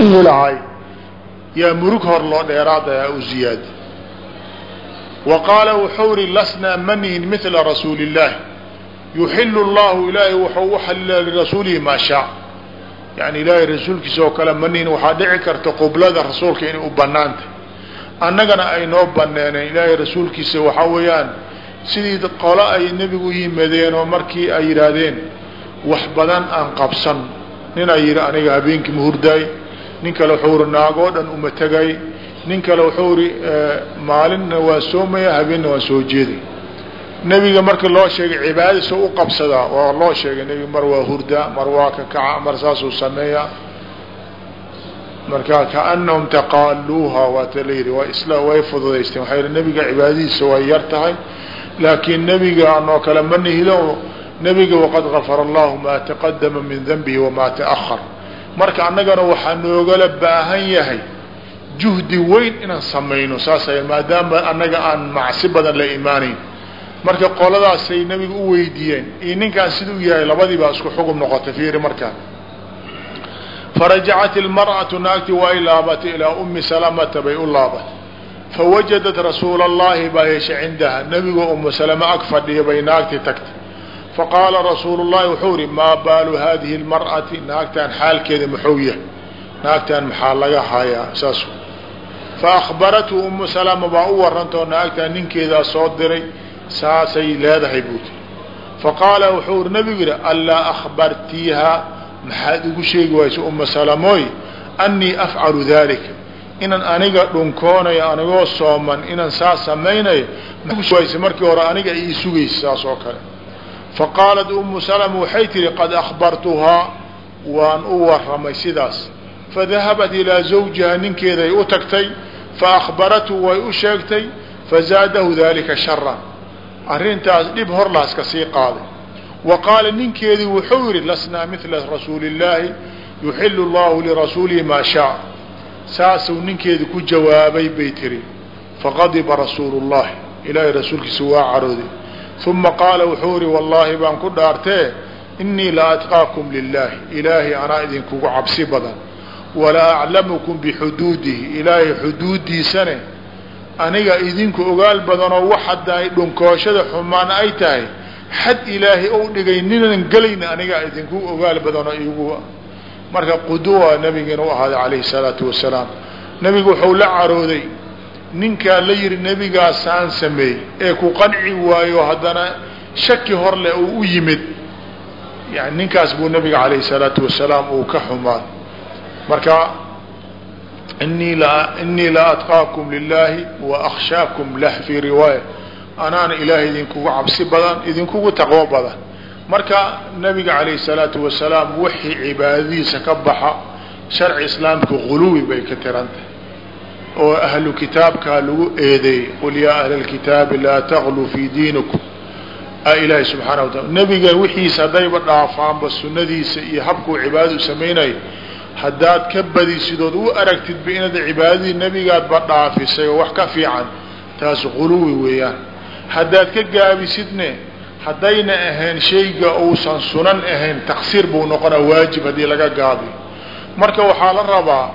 lahay yaa murug hor loo dheeraadayaa u ziyaadi wa qaala wuxuu ri lasnaa manihin mila rasuuli illaahi yuxilu llahu ilaahay wuxuu u xalila lirasuulihi maa shaa. Yani ilaahay rasuulkiisa oo kale manihin waxaa dhici karta qublada rasuulka inay u banaantay annagana ay noo baneeneen ilaahay rasuulkiisa waxaa weeyaan sidii qolo ay nebigu yimadeen oo markii ay yidhaahdeen wax badan aan qabsan. Nin ay yidhi aniga habeenkii ma hurdaay nin kale wuxuu iri naagoo dhan uma tegay nin kale wuxuu iri maalinna waa soomaya habeenna waa soo jeeday. Nebiga marka loo sheegay cibaadadiisa u qabsadaa waa loo sheegay nebiga mar waa hurdaa mar waa ka mar saasuu sameeyaa marka kaanahum taqaaluuha waata la yidhi waa way fududaysteen. Waxaa yidhi nebiga cibaadadiisa way yar tahay laakiin nebiga anoo kale ma nihilo. Nebiga waqad gafara allahu maa taqadama min danbihi wamaa taahar marka annagana waxaa noogala baahan yahay juhdi weyn inaan samayno saasa maadaama annaga aan macsi badan la imaanayn. Marka qoladaasay nebiga u weydiiyeen iyo ninkaan siduu yahay labadii baa isku xugum noqotay fiiri markaan farajacat ilmar'atu naagtii waa y laabatay ilaa ummi salamata bay u laabatay. Fawajadat rasuula allahi baa heshay cindaha. Nebigoo umu salama ag fadhiya bay naagtii tagtay faqaala rasuulu llahi wuxuu ihi maa baalu hadihi lmar'ati naagtaan xaalkeeda muxuu yahay naagtaan maxaa laga hayaa saas faakbarathu umu salama baa u warantao naagtaan ninkeedaa soo diray saasay leedahay buu tiri faqaala wuxuu nabigu yidhi anlaa akhbartiiha maxaad igu sheegi wayso uma salamooy annii afcalu dalika inaan aniga dhunkoonayo anigoo sooman inaan saa samaynayo wayse markii hore aniga ii sugaysa saas oo kale faqaalat umu salama waxay tihi qad akhbartuhaa waan u waramay sidaas fadahabat ilaa zawjiha ninkeeday u tagtay faakbarathu way u sheegtay fazaadahu dalika sharan arrintaas dhib horlaas ka sii qaaday wa qaala ninkeedii wuxuu yidhi lasnaa mila rasuuli illaahi yuxilu llahu lirasuulihi maa shaa saasuu ninkeedii ku jawaabay bay tiri faqadiba rasuulu llahi ilaahay rasuulkiisa waa carooday uma qaala wuxuu yihi wallaahi baan ku dhaartee inii la atqaakum lilaahi ilaahay anaa idinkugu cabsi badan wala aclamukum bixuduudihi ilaahay xuduudiisane aniga idinku ogaal badanoo wax hadda dhunkooshada xumaan ay tahay xad ilaahay ou dhigay ninan gelayna aniga idinku ogaal badanoo igu marka quduwa nabigeena u ahaaday calayhi salaatu wasalaam nebigu wuxuu la carooday ninkaa la yihi nebigaasaan sameey ee ku qanci waayo haddana shaki hor uu u yimid. Yani ninkaas buu nabiga calayhi salaatu wasalaam uu ka xumaad marka inii la atqaakum lilahi wa akhshaakum lah fii riwaaya. Anaana ilaahay idinkugu cabsi badan idinkugu taqwo badan. Marka nabiga calayhi salaatu wasalaam wixii cibaadadiisa ka baxa sharci islaamka guluwi bay ka tirantahay oo ahlu kitaabkaa lagu eedeeyey qul yaa ahla lkitaabi laa tagluu fii diinikum. A ilaahi subxaana wa taala nebiga wixiisa haddayba dhaafaanba sunadiisa iyo habkuu cibaadadu samaynayo haddaad ka badisidood u aragtidba inaad cibaadadii nebigaadba dhaafisay oo wax ka fiican taas guluwi weeyaan. Haddaad ka gaabisidne haddayna ahayn shayga uusan sunan ahayn taksiir buu noqonaa waajib haddii laga gaabiyo marka waxaa la rabaa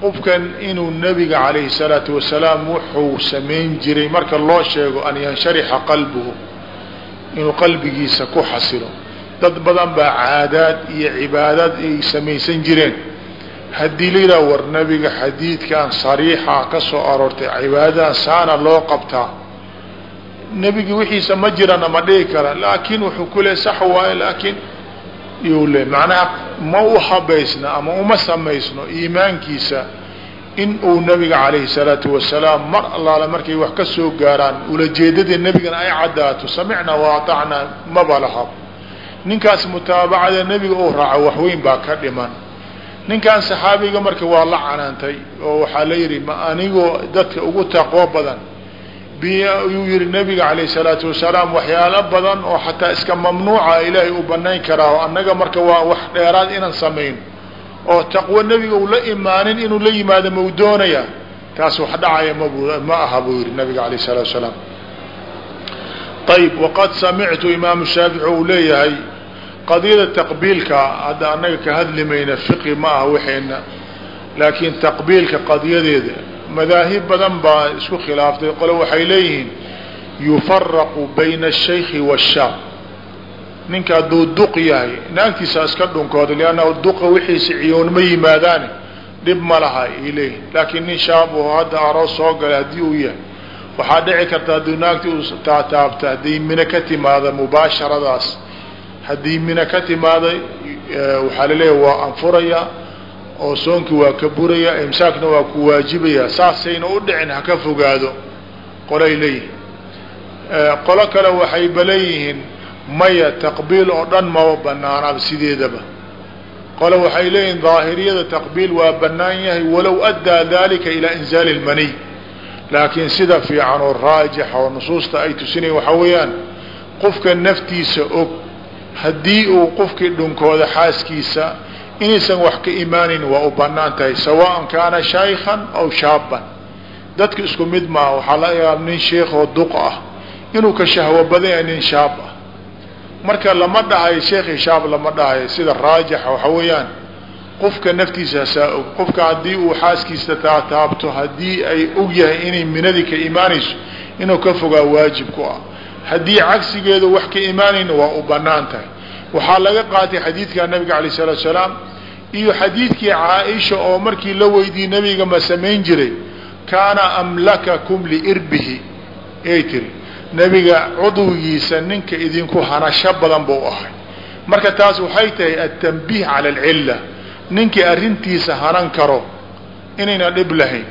qofkan inuu nebiga calayhi salaatu wasalaam wuxuu samayn jiray marka loo sheego an yansharixa qalbuhu inuu qalbigiisa ku xasilo. Dad badan baa caadaad iyo cibaadaad ay samaysan jireen. Haddii la yidhaha war nebiga xadiidkan sariixa ka soo aroortay cibaadadan saana loo qabtaa nebigi wixiisa ma jirana ma dhihi kara laakiin wuxuu ku le sax waaye laakiin yuu le macnaha ma u habaysna ama uma samaysno iimaankiisa in uu nabiga calayhi salaatu wasalaam mar allaale markay wax ka soo gaaraan ulajeedadii nebigana ay caddaato samicnaa wa atacnaa maba laha ninkaas mutaabacada nebiga uu raaco waxweyn baa ka dhiman. Ninkan saxaabiga marka waa la canaantay oo waxaa la yidhi ma anigoo dadka ugu taqwo badan bi ayuu yihi nabiga calayhi salaatu wasalaam waxyaalo badan oo xataa iska mamnuuca ilaahay uu banayn karaa annaga marka waa wax dheeraad inaan samayn. Oo taqwo nebiga uu la imaanin inuu la yimaado mau doonaya taas wax dhacaya mabu ma aha buu yihi nabiga calayh salaatu wasalaam. Ayb waqad samictu imaamu shaafici uu leeyahay qadiyada taqbiilka hadda annaga ka hadli mayna fiqi ma aha waxayna laakiin taqbiilka qadiyadeeda madaahib badan baa isku khilaaftay qole waxay leeyihiin yufaraqu bayna الshayki wالshaab ninka hadduu duq yahay naagtiisa iska dhunkooda liannahu duqa wixiisi ciyoon ma yimaadaane dhib ma laha ay leeyihin laakiin nin shaab oo hadda aroos soo galay haddii uu yahay waxaa dhici karta hadduu naagti u taataabta haddii mino ka timaada mubaasharadaas haddii mino ka timaada waxaa laleeyahay waa anfuraya oo soonkii waa ka buraya imsaakna waa ku waajibaya saasayna u dhicin ha ka fogaado qolay leeyihiin qolo kale waxayba leeyihiin maya taqbiil oo dhan maba banaanaaba sideedaba. Qole waxay leeyihiin daahiriyada taqbiil waa banaan yahay walow addaa dalika ilaa inzaali lmaniy laakiin sida fiican oo raajixa oo nusuusta ay tusinayen waxaa weeyaan qofka naftiisa og haddii uu qofkii dhunkooda xaaskiisa inaysan wax ka imaanin waa u bannaan tahay. Sawaan kaana shaykhan aw shaaban dadka isku mid maaha waxaa laga yaaba nin sheikh oo duq ah. Inuu ka shahwo badan yahay nin shaab ah. Marka lama dhahayo sheekhi shaab lama dhahayo sida raajixa waxa weeyaan qofka naftiisa hasaa og. Qofka haddii uu xaaskiisa taataabto haddii ay og yahay inay minadii ka imaanayso inuu ka fogaa waajib ku ah. Haddii cagsigeeda wax ka imaanayna waa u bannaan tahay waxaa laga qaatay xadiidka nabiga alay salaatu salaam iyo xadiidkii caaisha oo markii la weydiiyey nabiga ma samayn jiray kaana amlakakum liirbihi ay tiri nebiga cudwigiisa ninka idinku hanasho badan buu ahay. Marka taas waxay tahay atanbiih cala alcilla ninkii arrintiisa hanan karo inayna dhib lahayn.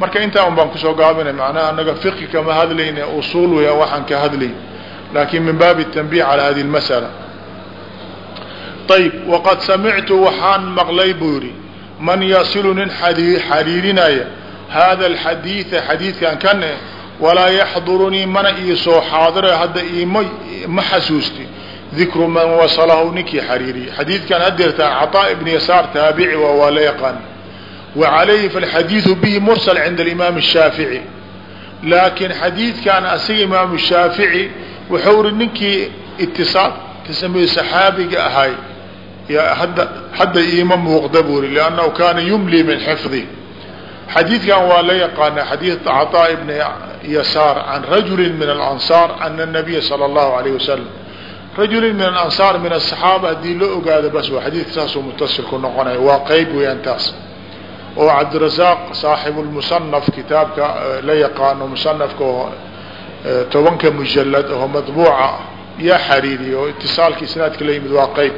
Marka intaa un baan ku soo gaabinay macnaha anaga fiqi kama hadlayne usuul weya waxaan ka hadlayn laakin min baabi tanbih cala hadi lmasala ayb waqad samictu waxaan maqlay buu yidhi man yasilu nin xariirinaya hada alxadiida xadiidkan kan walaa yaxdurunii mana ii soo xaadira hadda iima ma xasuusti dikru man wasalahu ninkii xariiriyey xadiidkan hadeertaan caطaa ibn yasaar taabici waa waa la yaqaan wa calayhi falxadiidu bihi mursal cinda alimaam الshaafici laakiin xadiidkan asiga imaamu shaafici wuxuu ri ninkii itisaal kasameeye saxaabiga ahay hadda iima muuqda buu ri liannahu kaana yumli min xifdi. Xadiidkan waa la yaqaana xadiid caطaa ibn yasaar can rajuli min alansaar ana nabiya sala allahu alayh wasalam rajulin min alansaar min asaxaaba haddii la ogaado bas waa xadiidka saasuu mutasilku noqonaya waa qeyb weeyaan taas. Oo cabdirasaaq saaxibu lmusanaf kitaabka la yaqaano musanafka oo tobanka mujalad oo madbuuca yaa xariiriya oo itisaalka isnaadka la yimid waa qeyb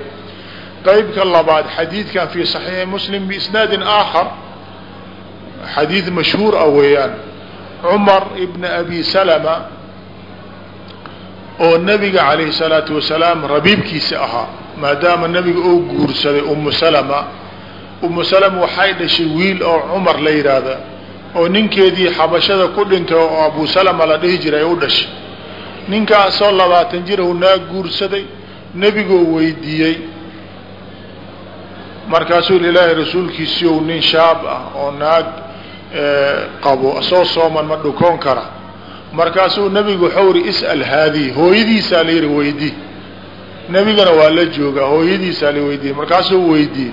qeybka labaad xadiidkan fi saxiixi muslim biisnaadin aakhar xadiid mashhuur ah weeyaan. Cumar ibna abi salama oo nabiga calayhi salaatu wasalaam rabiibkiisa ahaa maadaama nabiga oo guursaday umu salama. Umu salama waxay dhashay wiil oo cumar la yidhaahda oo ninkeedii xabashada ku dhintay oo abu salama la dhihi jiray u dhashay. Ninkaasoo labaatan jir u naag guursaday nebigoo weydiiyey markaasuu ilaahay rasuulkiisiiyow nin shaab ah oo naag qabo soo sooman ma dhukoon kara. Markaasuu nabigu waxau uri is'al haadihi hooyadiisaa la yihi weydii nebigana waa la joogaa hooyadiisaa la weydiiyey. Markaasuu weydiiyey.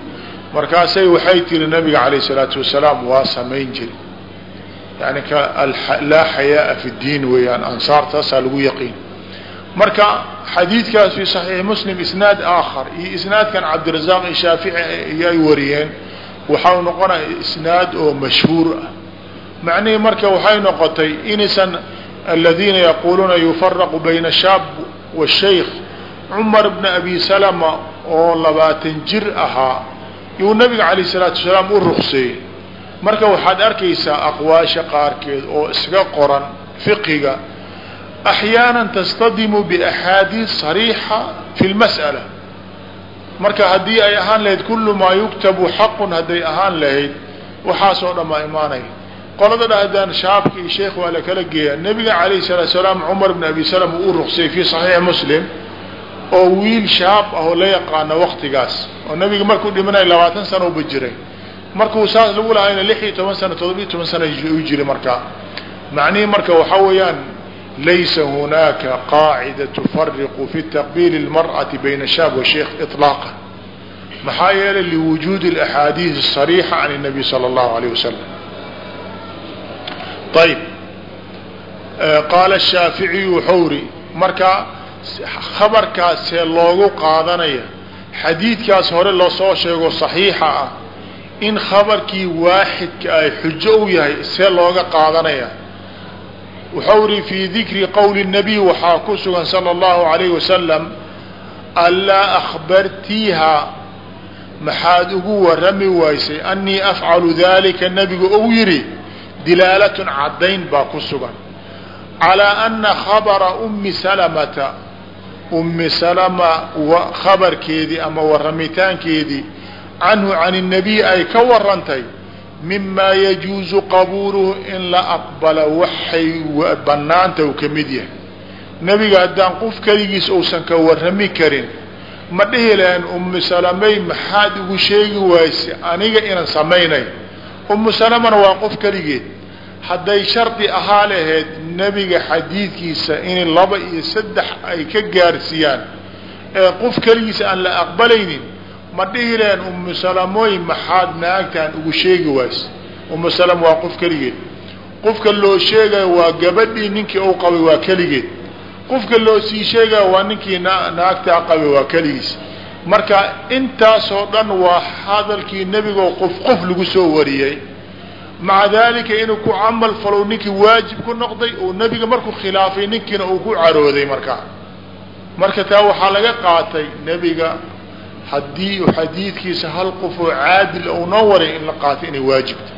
Markaasay waxay tiri nabiga calayh isalaatu wasalaam waa samayn jiri. Yani laa xayaaa fi diin weeyaan ansaar taasaa lagu yaqiin marka xadiidkaas fi saxiixi muslim isnaad aakhar iyo isnaadkan cabdirazaaq iyo shaafici ay wariyeen waxau noqonaya isnaad oo mashhuur ah. Macnihii marka waxay noqotay inaysan aladiina yaquuluuna yufaraqu bayna shaab washaykh cumar bna abi salama oo labaatan jir ahaa yuu nabiga calayh isalaatu wasalaam u ruqseeyey marka waxaad arkaysaa aqwaasha qaarkeed oo iska qoran fiqiga axyaana tastadimu biaxaadiid sariixa fi lmas'ala marka haddii ay ahaan lahayd kullu maa yuktabu xaqun hadday ahaan lahayd waxaasoo dhan baa imaanaya qolada dhahdaan shaabka iyo sheekh waa la kala geeyaa nebiga calayhi salaatu salaam cumar bn abi salam uu ruqsayay fii saxiixi muslim oo wiil shaab ah oo la yaqaano waktigaas oo nebiga markuu dhimanaya labaatan sana uba jiray markuu saas lagu lahayna lix iyo toban sano todoba iyo toban sana u jiray markaa macnihii marka waxaa weeyaan laysa hunaaka qaacida tufariqu fi taqbiili اlmarأati bayna shaab wa sheikh iطlaaqa maxaa yeelay liwujuudi اlaxaadiid الصariixa can الnabiy salى اllahu alayh wasalam ayb qaala الshaaficiyu wuxuu ri marka khabarkaas see loogu qaadanaya xadiidkaas hore lasoo sheego صaxiixa ah in khabarkii waaxidka ay xujo u yahay see looga qaadanaya wuxuu ri fii dikri qowli الnabiy waxaa ku sugan salى اllahu عalayh wasalam anlaa akhbartiiha maxaad ugu warami waysay annii afcalu dalika nabigu ou yidhi dilaalatun caddayn baa ku sugan calaa ana khabara ummi salamata ummi salama khabarkeedii ama waramitaankeedii canhu can الnabiy ay ka warantay mimaa yajuuzu qabuuluhu in la aqbala waxay banaanta u ka mid yahay. Nebiga haddaan qof keligiis uusan ka warami karin ma dhihi lahayn ummu salamay maxaad igu sheegi wayse aniga inaan samaynay ummu salamana waa qof keligeed. Hadday shardi ahaa lahayd nebiga xadiidkiisa in laba iyo saddex ay ka gaarsiiyaan ee qof keligiisa aan la aqbalaynin ma dhihi lahayn ummu salamoy maxaad naagtaan ugu sheegi wayse ummu salam waa qof keligeed. Qofka loo sheegayo waa gabadhii ninkii uu qabay waa keligeed. Qofka loo sii sheegaya waa ninkii naagtaa qabay waa keligiis. Marka intaasoo dhan waa hadalkii nebigoo qof qof lagu soo wariyey. Maca dalika inuu ku camal falow ninkii waajib ku noqday oo nebiga markuu khilaafay ninkiina uu ku carooday markaa. Marka taa waxaa laga qaatay nebiga haddii xadiidkiisa hal qof oo caadil ou noo waray in la qaato inay waajibta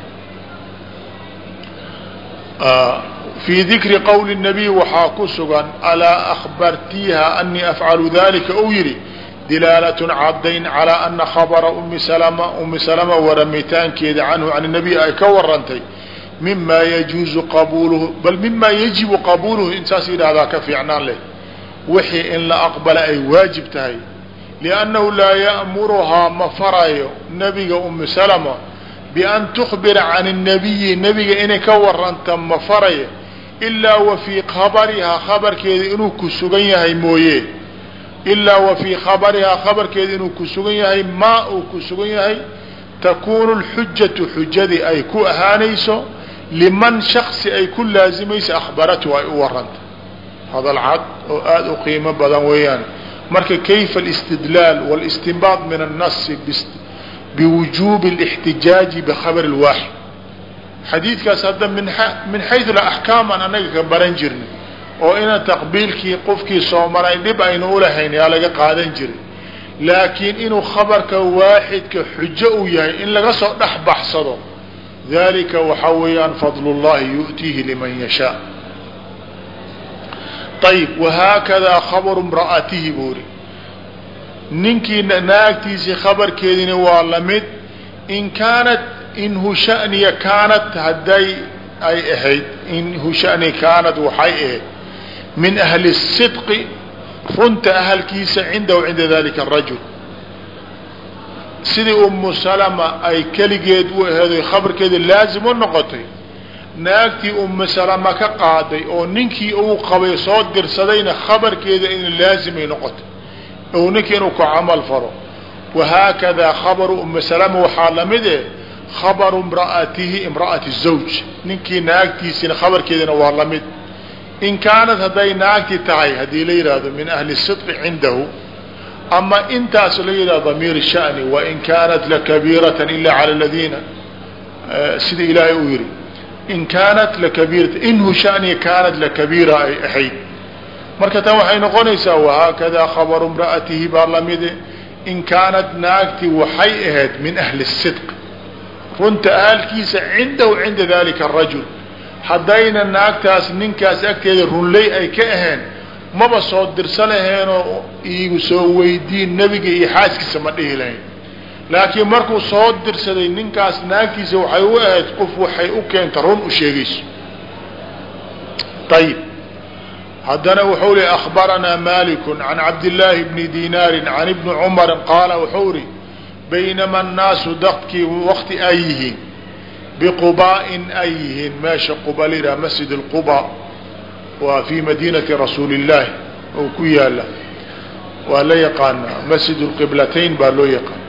fii dikri qowli nabiy waxaa ku sugan alaa akhbartiiha anii afcalu dalika ou yidhi dilaalatun caddayn calaa ana khabara ummi salama ummi salama waramitaankeeda canhu can nabiy ay ka warantay mimaa yajuuzu qabuuluhu bal mimaa yajibu qabuuluhu intaas yidhahdaa ka fiicnaan leh wixii in la aqbala ay waajib tahay liannahu laa ya'muruhaa ma farayo nabiga ummi salama bian tukbira can الnabiyi nebiga inay ka waranta ma farayo ilaa wa fii khabarihaa khabarkeeda inuu ku sugan yahay mooye ilaa wa fii khabarihaa khabarkeeda inuu ku sugan yahay maa uu ku sugan yahay takuunu lxujatu xujadii ay ku ahaanayso liman shaksi ay ku laazimayso akhbaratu ay u waranta hadal oo aada u badan weeyaan marka kayfa alistidlaal wاlistinbaad min الnasi biwujuubi اlاxtijaaji bkhabr اlwaaxid xadiidkaas hadda min xayu axkaam aan anaga ka baran jirnay oo inaan taqbiilkii qofkii soomaray dhib aynu ulahayn yaa laga qaadan jiray laakiin inuu khabarka waaxidka xujo uu yahay in laga soo dhex baxsado dalika waxaa weeyaan fadl اllahi yu'tiihi liman yashaa ayb wahaakadaa khabaru mra'atihi buuri ninkii naagtiisii khabarkeedina waa la mid in kaanat in hushaniya kaanat hadday ay ahayd in hushani kaanat waxay ahayd min ahli sidqi runta ahalkiisa cindahu cinda dalika arajul sidii umu salama ay keligeed u aheedo khabarkeeda laazim u noqotay naagtii umu salama ka qaaday oo ninkii uu qabay soo dirsadayna khabarkeeda in laazimay noqotay ou ninkii inuu ku camal falo wahaakadaa khabaru umu salama waxaa la mid eh khabaru imra'atihi imra'ati zawj. Ninkii naagtiisina khabarkeedina waa la mid. In kaanad hadday naagti tahay haddii la yidhaahdo min ahli sidqi cindahu ama intaas la yidhahdo damiir shani wain kaanat lakabiiratan ila cala aladiina sida ilaahay uu yihi in kaanat lakabiirata inhu shaniya kaanat lakabiira ay ahayd. Marka tan waxay noqonaysaa wahaakadaa khabaru imra'atihi baa lamide in kaanat naagti waxay ahayd min ahli sidq. Runta ahalkiisa cindahu cinda dalika arajul haddayna naagtaas ninkaas agteeda runley ay ka ahayn maba soo dirsa laheenoo iigu soo weydiin nebiga iyo xaaskiisa ma dhihi lahayn laakiin markuu soo dirsaday ninkaas naagtiisa waxay u ahayd qof waxay u keenta run u sheegayso. Ayib haddana wuxuu li akhbaranaa maliku can cabdillaahi bni dinaari can ibni cumari qaala wuxuu ri baynama annaasu dadkii wakti ay yihiin biqubaa-in ay yihiin meesha quba lihaa masjid اlquba waa fii madiinati rasuuli illaahi oo ku yaalla waa la yaqaanaa masjid اlqiblatayn baa loo yaqaan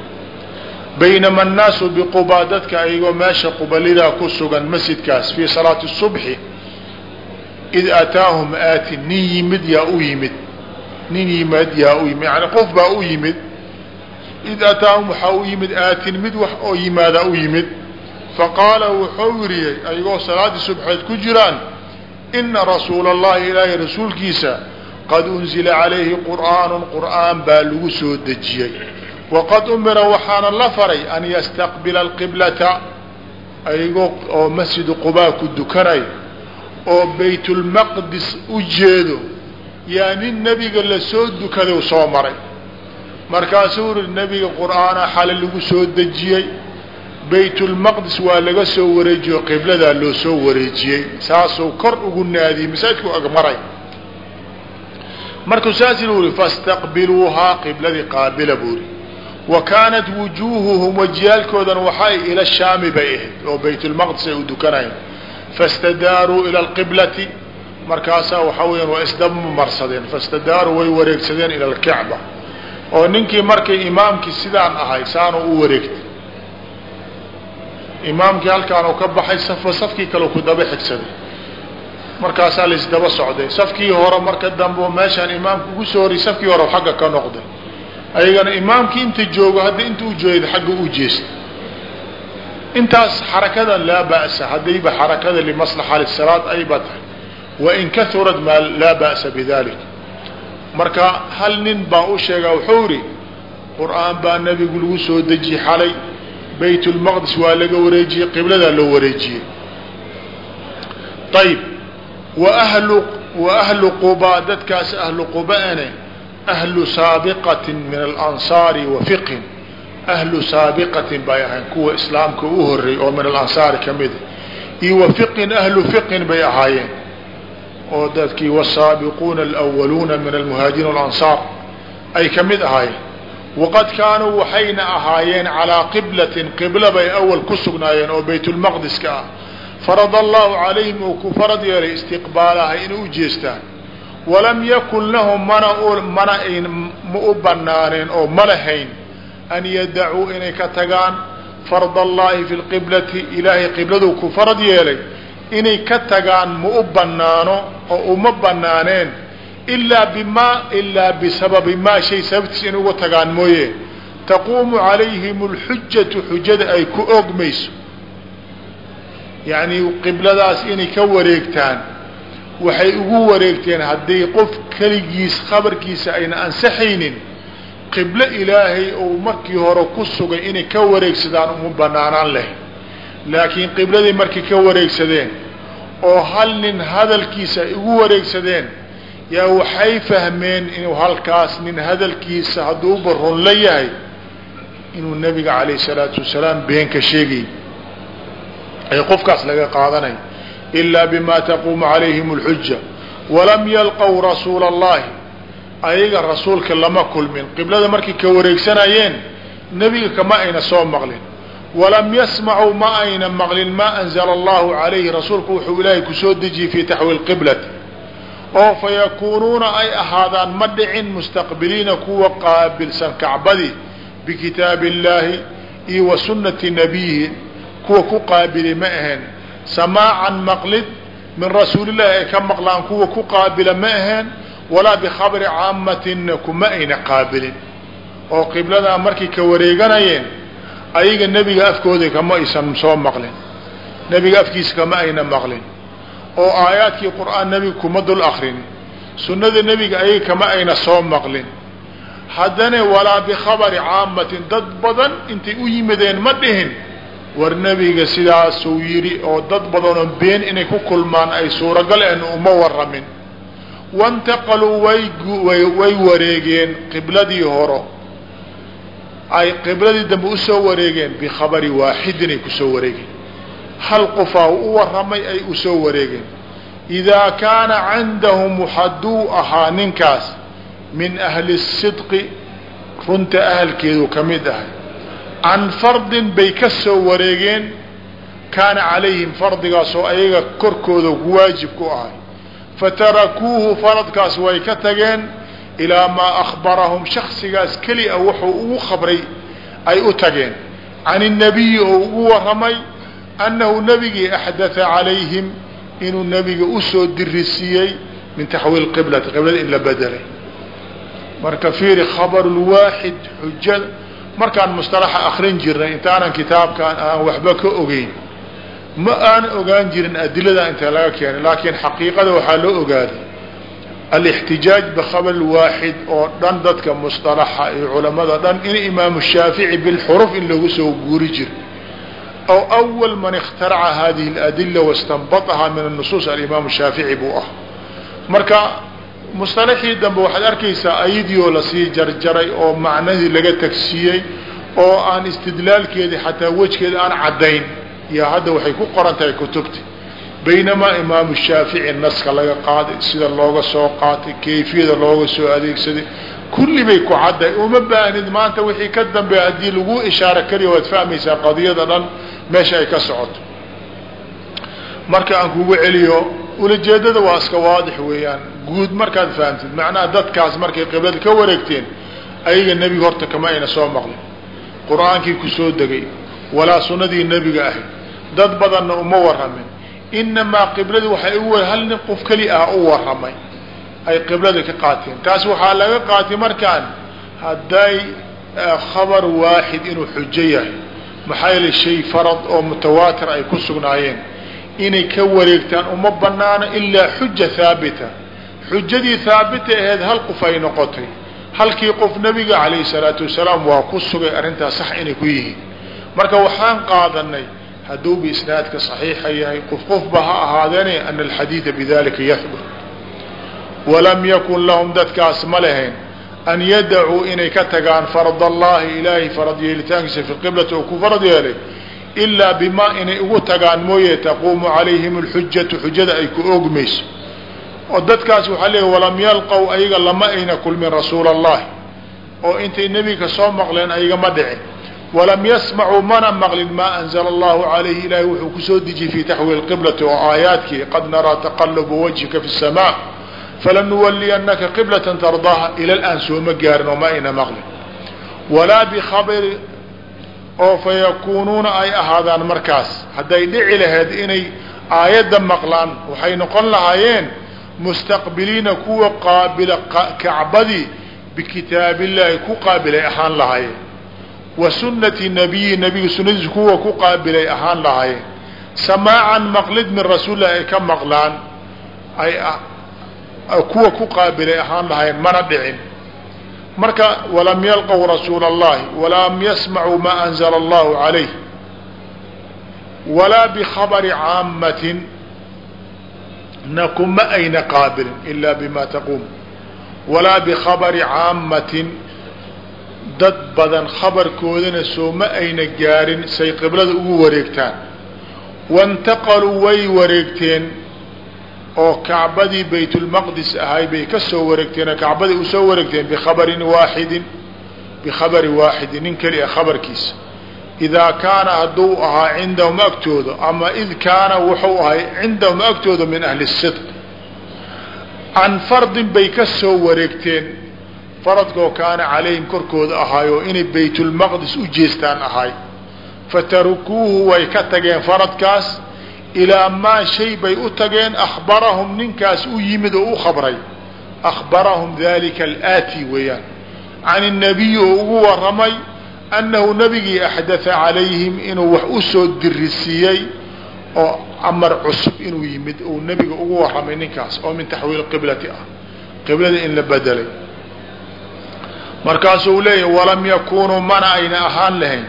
baynama annaasu biqubaa dadka ayagoo meesha qubalidaa ku sugan masjidkaas fii salaati subxi id ataahum aatin nin yimid yaa u yimid nin yimid yaa u yimid yani qof baa u yimid id ataahum waxaa u yimid aatin mid wax oo yimaadaa u yimid faqaala wuxuu yidhi ayagoo salaaddii subxeed ku jiraan ina rasuula allahi ilaahay rasuulkiisa qad unzila calayhi qur'aanun qur'aan baa lagu soo dejiyey waqad umira waxaana la faray an yastaqbila alqiblata ayagoo oo masjidu qubaa ku dukanay oo baytulmaqdis u jeedo yaa nebiga la soo dukaday soo maray markaasuu uri nebiga qur'aana xale lagu soo dejiyey baytulmaqdis waa laga soo wareejiyo qibladaa loo soo wareejiyey saasuu kor ugu naadiyey masaajidku agmaray markuu saas uri fastaqbiluuhaa qibladii qaabila buuri wa kaanat wujuuhuhum wajiyaalkoodan waxay ila shaami bay ahayd oo baytulmaqdis ay u dukanayn fastadaaruu ila alqiblati markaasaa waxaa weyaan waa isdamarsadeen fastadaaruu way wareegsadeen ila alkacba. Oo ninkii markay imaamkii sidaan ahay saanu u wareegtay. Imaamkii halkaanu ka baxay safba safkii kale ku daba xigsaday markaasaa laisdaba socday. Safkii hore marka dambe meeshaan imaamka ugu soo horiyay safkii hore xagga ka noqday ayagana imaamkii inta joogo hadda inta u jeeda xagga u jeesta intaas xarakadan laa ba'sa haddayba xarakada limaslaxa lisalaad ayba tahay. Wain kaurad maa laa ba'sa bidalik marka hal nin baa u sheegaa wuxuu idhi qur'aan baa nebigu lagu soo deji xalay bayt lmaqdis waa laga wareejiyey qibladaa loo wareejiyey. Ayb wa ahlu quba dadkaas ahlu quba'ane ahlu saabiqatin min alansaari wa fiqhin ahlu saabiqatin bay ahayn kuwa islaamka u horeey oo min alansaari ka mida iyo wa fiqhin ahlu fiqhin bay ahaayeen oo dadkii wasaabiquuna alwaluuna min almuhaajiriin walansaar ay ka mid ahaayeen waqad kaanuu waxayna ahaayeen calaa qiblatin qibla bay awal ku sugnaayeen oo baytulmaqdiska ah farad allahu calayhim uu ku farad yeelay istiqbaalaha inay u jeestaan walam yakun lahum mana mana ma u banaaneen oo ma lahayn an yadacuu inay ka tagaan fard allahi fi lqiblati ilaahay qibladuu ku farad yeelay inay ka tagaan ma u banaano oo uma banaaneen ilaa bimaa ilaa bisababi maa shay sababtiis inay uga tagaan mooye. Taquumu calayhim اlxujatu xujada ay ku ogmayso. Yacni qibladaas inay ka wareegtaan waxay ugu wareegteen haddii qof keligiis khabarkiisa ayna ansaxaynin qiblo ilaahay ou markii hore ku sugay inay ka wareegsadaan uma banaanaan leh. Laakiin qibladii markay ka wareegsadeen oo hal nin hadalkiisa ay ugu wareegsadeen yaa waxay fahmeen inuu halkaas nin hadalkiisa hadduuba la yahay inuu nebiga calayh salaatu wasalaam been ka sheegay. Ay qofkaas laga qaadanay ilaa bima taquumu calayhim اlxuja walam yalqow rasuula اllahi ayaga rasuulka lama kulmin qiblada markay ka wareegsanayeen nebiga kama ayna soo maqlin walam yasmacuu ma ayna maqlin maa anzala allahu calayhi rasuulku wuxuu ilaahay ku soo dejiyey fii taxwiil qiblati oo fa yakuunuuna ay ahaadaan ma dhicin mustaqbiliina kuwa qaabilsan kacbadii bikitaabi illaahi iyo wa sunnati nabiyihi kuwa ku qaabilay ma ahaen samaacan maqlid min rasuulillahi ay ka maqlaan kuwa ku qaabila ma aheen walaa bikhabri caamatinna kuma ayna qaabilin. oo qibladaa markay ka wareeganayeen ayaga nebiga afkooda kama aysan soo maqlin. Nebiga afkiisa kama ayna maqlin. oo aayaadkii qur'aan nebiga kuma dul akrini sunnada nebiga ayaga kama ayna soo maqlin. Haddana walaa bikhabari caamatin dad badan intay u yimideen ma dhihin war nebiga sidaasuu yidhi oo dad badanoo been inay ku kulmaan ay suuragal en uma waramin wantaqaluu way wareegeen qibladii horo. Ay qibladii dambe u soo wareegeen bikhabari waaxidin ay ku soo wareegeen. Hal qofaa u waramay ay u soo wareegeen. Idaa kaana cindahum hadduu ahaa ninkaas min ahli sidqi runta ahalkeedu ka mid ahay can fardin bay ka soo wareegeen kaana calayhim fardigaasoo ayaga korkooda waajib ku ahay fatarakuuhu faradkaas way ka tageen ilaa maa akhbarahum shaksigaas keli a wuxuu ugu khabray ay u tageen. Can الnabiyi oo ugu waramay annahu nabigii axdatha calayhim inuu nabiga u soo dirisiiyey min taxwiil qiblati qiblada in la bedelay. Marka fiiri khabar lwaaxid xujada markaan musطalaxa akrin jirnay intaanan kitaabkaan aan waxba ka ogeyn ma aan ogaan jirin adilada inta laga keenay laakiin xaqiiqada waxaa loo ogaaday alاxtijaaj bkhabr waaxid oo dhan dadka musطalaxa iyo culamada dhan in imaamu shaafici bilxuruf in lagu soo guuri jira aw أwl man اkhtaraca hadihi اladila wastanbaطaha min الnusuus alimaam shaafici buu ah marka musطalaxii dambe waxaad arkaysaa ayadii oo la sii jarjaray oo macnadii laga tagsiiyey oo aan istidlaalkeedii xataa wejkeeda aan caddayn. Iyo hadda waxay ku qoran tahay kutubta baynamaa imaamu shaafici naska laga qaaday sida looga soo qaatay kayfiyada looga soo adeegsaday. Kulli bay ku cadday. Uma baahnid maanta wixii ka dambeeya haddii lagu ishaaro keliya waad fahmaysaa qadiyada dhan meesha ay ka socoto. Marka aan kugu celiyo ulajeedada waa iska waadix weeyaan guud markaad fahamtid macnaha dadkaas markay qiblada ka wareegteen ayaga nebiga horta kama ayna soo maqlin. Qur'aankii ku soo degay walaa sunnadii nebiga ahayd. Dad badanna uma waramin inamaa qibladii waxay u hal nin qof keli ah u waramay ay qiblada ka qaateen. Taas waxaa laga qaatay markaan hadday khabar waaxid inuu xujo yahay. Maxaa yeele shay farad oo mutawaatir ay ku sugnaayeen. Inay ka wareegtaan uma banaano ilaa xuja haabita xujadii haabita aheed hal qof ay noqotay halkii qof nabiga calayhi salaatu wasalaam waa ku sugay arrintaas sax inay ku yihiin. Marka waxaan qaadanay hadduu biisnaadka صaxiixa yahay qof qofba ha ahaadeene ana alxadiida bidalika yahbut walam yakun lahum dadkaas ma lahayn an yadacuu inay ka tagaan farad allahi ilaahay farad yeelitaankiisa fi qiblati oo ku farad yeelay ilaa bimaa inay ugu tagaan mooye taquumu calayhim اlxujatu xujada ay ku oogmayso oo dadkaas waxaa leeya walam yalqow ayaga lama ayna kulmin rasuula اllahi oo intay nebiga soo maqleen ayaga ma dhicin walam yasmacuu mana maqlin maa anzla allahu calayhi. Ilaahay wuxuu ku soo dejiyey fi taxwiil qiblati oo aayaadkii qad naraa taqaluba wajhika fi samaa falanuwaliyanaka qiblatan tardaaha. Ila laan sooma gaarin oo ma ayna maqlin. Walaa bikhabari oo fayakuunuuna ay ahaadaan markaas. Hadday dhici lahayd inay aayadda maqlaan waxay noqon lahaayeen mustaqbiliina kuwa qaabila kacbadii bikitaabillahi ku qaabilay ahaan lahaayeen. Wa sunati nabiyi nabiga sunadiisa kuwa ku qaabilay ahaan lahaayeen. Samaacan maqlid min rasuulilah ay ka maqlaan ay kuwa ku qaabilay ahaan lahaayeen mana dhicin. Marka walam yalqw rasuula اllahi walam yasmacuu ma anzla allahu calayh walaa bikhabari caamatin naku ma ayna qaabilin ila bima taquum walaa bikhabari caamatin dad badan khabarkoodana soo ma ayna gaarin say qiblada ugu wareegtaan waintaqaluu way wareegteen oo kacbadii baytulmaqdis ahay bay ka soo wareegteen oo kacbadii u soo wareegteen bikhabarin waaxidin bikhabari waaxidin nin keli a khabarkiisa idaa kaana hadduu ahaa cindahum agtooda ama id kaana wuxuu ahay cindahum agtooda min ahli sidq can fardin bay ka soo wareegteen faradkoo kaana calayhim korkooda ahaay oo inay baytulmaqdis u jeestaan ahay fatarukuuhu way ka tageen faradkaas ilaa maa shay bay u tageen akhbarahum ninkaas u yimid oo u khabray akhbarahum dalika alaati weeyaan can الnabiyi oo ugu waramay annahu nabigii axdatha calayhim inuu wax u soo dirisiiyey oo amar cusub inuu yimid uu nebiga ugu waramay ninkaas oo min taxwiil qiblati ah qiblada in la bedelay markaasuu leeyahy walam yakunuu mana ayna ahaan lahayn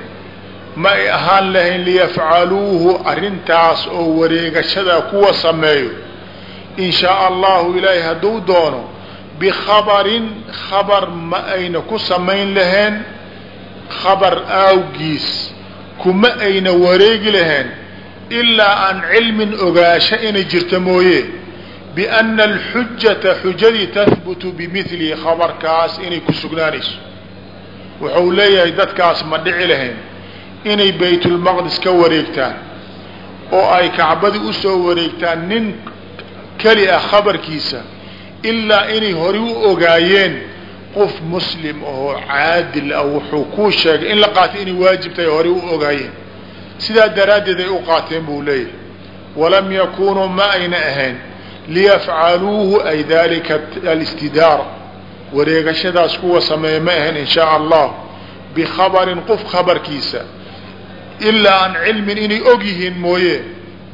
ma ay ahaan lahayn liyafcaluuhu arrintaas oo wareegashada kuwa sameeyo in shaa allahu ilaahay hadduu doono bikhabarin khabar ma ayna ku samayn lahayn khabar aawgiis kuma ayna wareegi lahayn ilaa aan cilmin ogaasho inay jirto mooye biana alxujata xujadii tahbutu bimilihi khabarkaas inay ku sugnaanayso. Wuxuu leeyahay dadkaas ma dhici lahayn inay baytulmaqdis ka wareegtaan oo ay kacbadii u soo wareegtaan nin keli ah khabarkiisa ilaa inay hori u ogaayeen qof muslim oo caadil ah wuxuu kuu sheegay in la qaatay inay waajib tahay horey u ogaayeen. Sidaa daraaddeed ay u qaateen buu leeyahay walam yakunuu ma ayna ahayn liyafcaluuhu ay dalika alistidaara wareegashadaas kuwa sameeya ma ahayn in shaa allah bikhabarin qof khabarkiisa ilaa an cilmin inay og yihiin mooye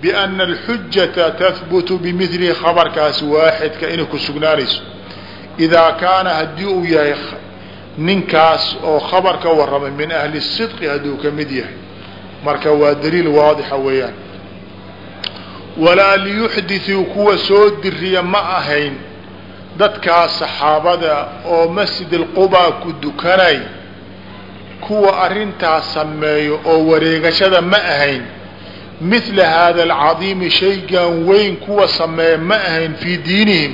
biana alxujata tahbutu bimidlihi khabarkaas waaxidka inay ku sugnaanayso idaa kaana haddii uu yahay ninkaas oo khabar ka warramay min ahli sidqi hadduu ka mid yahay marka waa daliil waadixa weeyaan walaa liyuxdithuu kuwa soo diriya ma ahayn dadkaas saxaabada oo masjid alquba ku dukanay kuwa arrintaas sameeyo oo wareegashada ma ahayn mithla haada alcadiimi shaygan weyn kuwa sameeya ma ahayn fii diinihim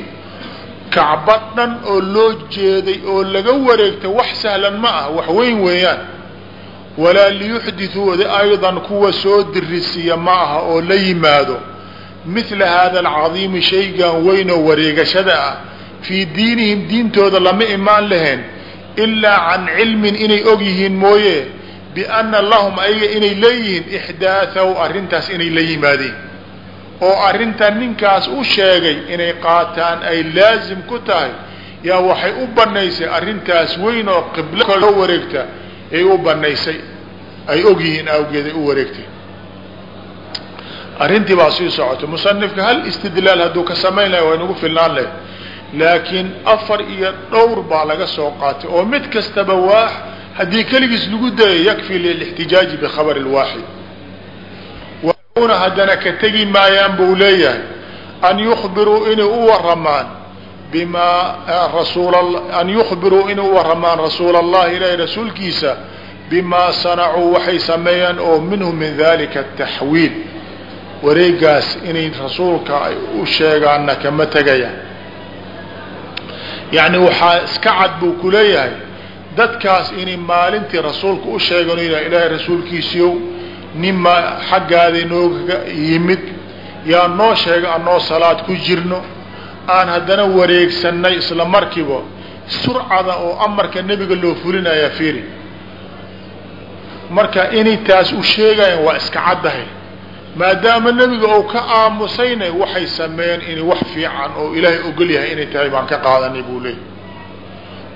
kacba dhan oo loo jeeday oo laga wareegta wax sahlan ma ah wax weyn weeyaan. Walaa liyuxdithuu aydan kuwa soo dirisiya ma aha oo la yimaado. Mithla haada alcadiimi shaygan weyn oo wareegashada ah fii diinihim diintooda lama imaan lahayn ilaa can cilmin inay og yihiin mooye bianna lahum ayaga inay leeyihiin ixdaathaw arrintaas inay la yimaadeen oo arrintan ninkaas u sheegay inay qaataan ay laazim ku tahay yaa waxay u banaysay arrintaas weyn oo qiblo wareegta ay u banaysay ay og yihiin awgeed ay u wareegtay. Arrintii baa sii socotay. Musanifka hal istidlaal hadduu ka samayn lahay waa inagu filnaan lahay. Laakiin afar iyo dhowr baa laga soo qaatay oo mid kastaba waa haddii keligiis lagu dayo yakfi lilixtijaaji bikhabari lwaaxid una haddana ka tegi maayaan buu leeyahay an yukhbiruu inay u waramaan bimaa rasuul an yukhbiruu inay u waramaan rasuula allahi ilahi rasuulkiisa bimaa sanacuu waxay sameeyaan oo minhu min dalika ataxwiil wareegaas inay rasuulka ay u sheegaanna kama tegayaan. Yacni waxaa iska cad buu ku leeyahay dadkaas inay maalintii rasuulka u sheegan ilaahay rasuulkiisiiow nima xaggaada inooga yimid yaa noo sheega anoo salaad ku jirno aan haddana wareegsanay isla markiiba surcada oo amarka nebiga loo fulinaya fiiri. Marka inay taas u sheegayaan waa iska caddahay maadaama nebiga ou ka aamusayna waxay sameeyeen inay wax fiican oo ilaahay ogol yahay inay tahay baan ka qaadanay buu leeyay